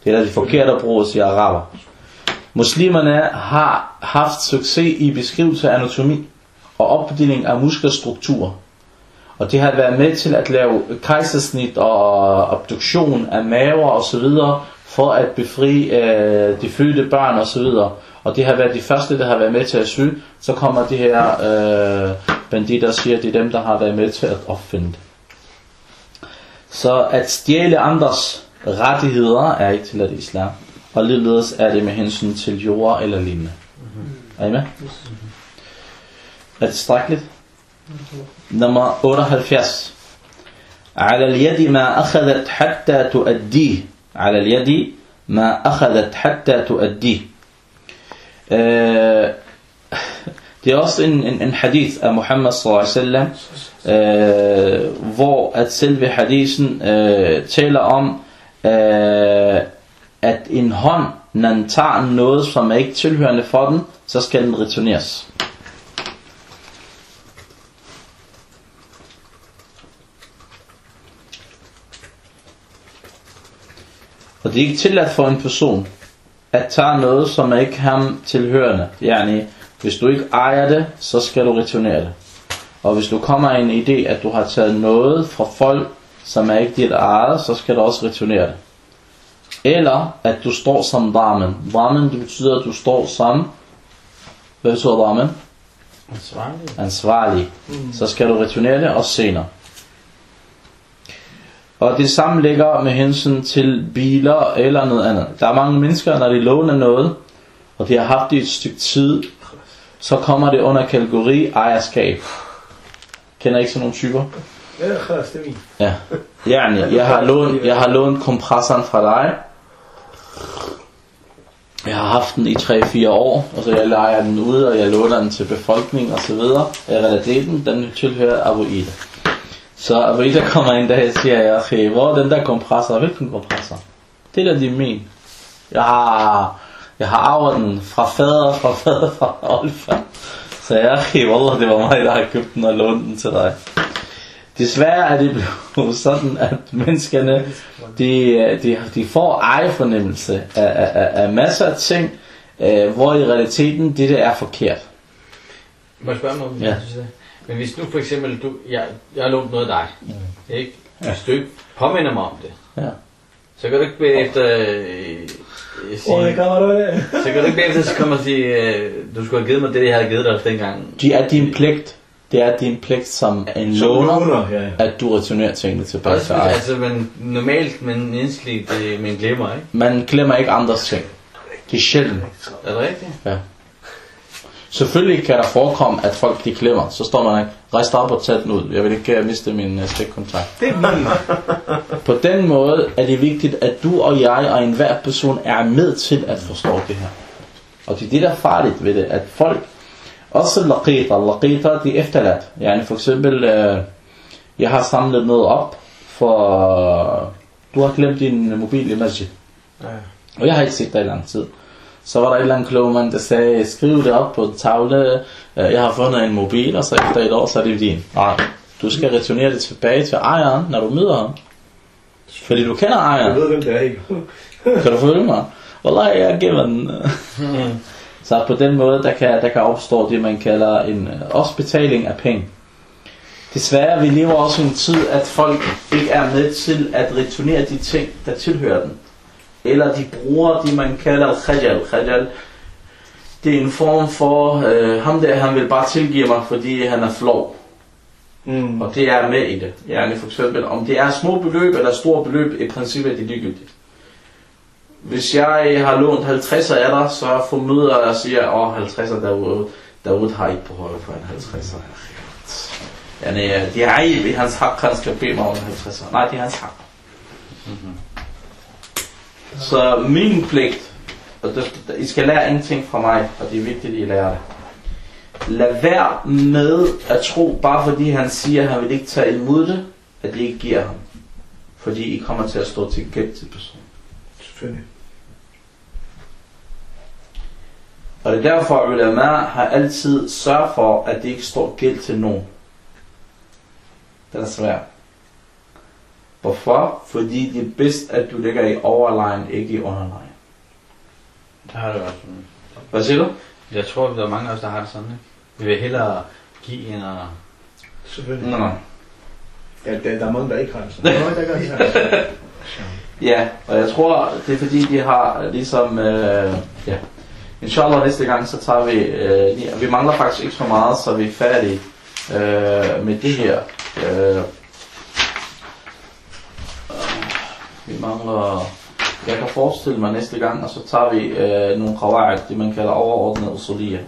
Det er da de forkerte at bruge at sige araber. Muslimerne har haft succes i beskrivelse af anatomi og opdeling af muskelstrukturer. Og det har været med til at lave kejsersnit og obduktion af maver og så videre for at befri øh, de fødte børn og så videre. Og det har været de første, der har været med til at sy. Så kommer de her øh, banditter og siger, at det er dem, der har været med til at opfinde det. Så at stjæle andres rettigheder er ikke til at islam. Og ligeledes er det med hensyn til jord eller lignende. Er I med? Er det strækkeligt? Nummer 78. على اليد ما أخذت حتى تؤديه على اليد ما أخذت حتى تؤديه Øh, Det er også en, en, en hadith af Muhammad sallallahu alaihi wasallam, øh, hvor at selve hadithen øh, taler om, øh, at en hånd, når den tager noget, som er ikke tilhørende for den, så skal den returneres. Og det er ikke tilladt for en person at tage noget, som er ikke ham tilhørende. Yani, hvis du ikke ejer det, så skal du returnere det. Og hvis du kommer en idé, at du har taget noget fra folk, som er ikke dit eget, så skal du også returnere det. Eller at du står som damen. Damen, det betyder, at du står som... Hvad betyder damen?
Ansvarlig.
ansvarlig, så skal du returnere det også senere. Og det samme ligger med hensyn til biler eller noget andet. Der er mange mennesker, når de låner noget, og de har haft det et stykke tid, så kommer det under kategori ejerskab. Kender ikke sådan nogle typer?
Ja, det er min.
ja. Jeg har lånt, jeg har lånt kompressoren fra dig. Jeg har haft den i 3-4 år, og så jeg leger den ud, og jeg låner den til befolkningen osv. Jeg relaterer den, den tilhører Abu Ida. Så Ida kommer en dag og siger, jeg, okay, hvor er den der kompressor? Hvilken kompressor? Det er da din min. Jeg har, jeg har arvet den fra fader, fra fader, fra oldfar. Så jeg, okay, wallah, det var mig, der har købt den og lånt den til dig. Desværre er det blevet sådan, at menneskerne, de, de, de får ejerfornemmelse af, af, af, af masser af ting, øh, hvor i realiteten det der er forkert.
Må jeg spørge mig
Ja.
det? Men hvis nu for eksempel, du, jeg, jeg har lånt noget af dig, ikke? Hvis du ikke påminder mig om det,
Ja.
så kan du ikke bagefter øh, øh, sige,
Åh, det det.
så kan du ikke bagefter så komme og sige, øh, du skulle have givet mig det, jeg havde givet dig dengang.
Det er din pligt. Det er din pligt som en
Som
låner,
låner, ja, ja.
at du returnerer tingene tilbage til ejer.
altså, men normalt, men menneskeligt, det, man glemmer, ikke?
Man glemmer ikke andres ting. Det er sjældent.
Er det rigtigt?
Ja. Selvfølgelig kan der forekomme, at folk de glemmer. Så står man ikke, rejs dig op og tag den ud. Jeg vil ikke uh, miste min uh, stikkontakt.
Det min.
På den måde er det vigtigt, at du og jeg og enhver person er med til at forstå det her. Og det er det, der er farligt ved det, at folk, også laqita, laqita, de er efterladt. Yani for eksempel, øh, jeg har samlet noget op, for du har glemt din mobil i masjid.
Ja.
Og jeg har ikke set dig i lang tid. Så var der en eller anden klog mand, der sagde, skriv det op på en tavle, øh, jeg har fundet en mobil, og så efter et år, så er det din. Nej, du skal returnere det tilbage til ejeren, når du møder ham. Fordi du kender
Jeg
ejeren.
ved, hvem det er, ikke?
Kan du følge mig? Wallah, jeg giver den. Så på den måde, der kan, der kan opstå det, man kalder en øh, også betaling af penge. Desværre, vi lever også i en tid, at folk ikke er med til at returnere de ting, der tilhører den. Eller de bruger det, man kalder khajal. Khajal, det er en form for, øh, ham der, han vil bare tilgive mig, fordi han er flov.
Mm.
Og det er med i det. Yani for eksempel, om det er små beløb eller store beløb, i princippet er det ligegyldigt. Hvis jeg har lånt 50 af dig, så formyder jeg og siger, åh, 50 Dawood, Dawood har ikke behov for en 50 Yani, øh, det er i hans hak, han skal bede mig om en 50 Nej, det er hans hak. Så min pligt, og det, I skal lære en ting fra mig, og det er vigtigt, at I lærer det. Lad være med at tro, bare fordi han siger, at han vil ikke tage imod det, at det ikke giver ham. Fordi I kommer til at stå til gæld til personen.
Selvfølgelig.
Og det er derfor, at ulama har altid sørget for, at det ikke står gæld til nogen. Det er svært. Hvorfor? Fordi det er bedst, at du ligger i overline, ikke i underline.
Det har det også sådan.
Hvad siger du?
Jeg tror, der er mange af os, der har det sådan, ikke? Vi vil hellere give end at...
Selvfølgelig.
Nå.
Ja, der, der er mange, der ikke har det sådan. Nå, der gør de her.
Ja, og jeg tror, det er fordi, de har ligesom, øh, ja, inshallah næste gang, så tager vi, øh, lige- vi mangler faktisk ikke så meget, så vi er færdige øh, med det her. Øh, Vi mangler... Jeg kan forestille mig næste gang, og så tager vi øh, nogle qawaid, det man kalder overordnede usulier.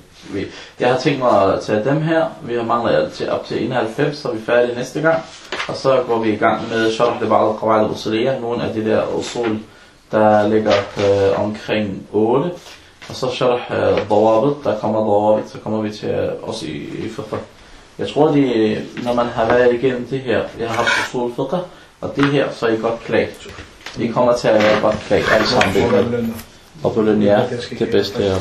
Jeg har tænkt mig at tage dem her. Vi har manglet til, op til 91, så er vi færdige næste gang. Og så går vi i gang med Sharh de Ba'al Qawaid al-Usuliyah, nogle af de der usul, der ligger øh, omkring 8. Og så Sharh øh, Dawabit, der kommer Dawabit, så kommer vi til øh, også i, i fiqh. Jeg tror, de, når man har været igennem det her, jeg har haft usul fiqh, og det her, så er I godt klædt. Vi kommer til at være godt klædt alle sammen. Og
belønne jer
det bedste.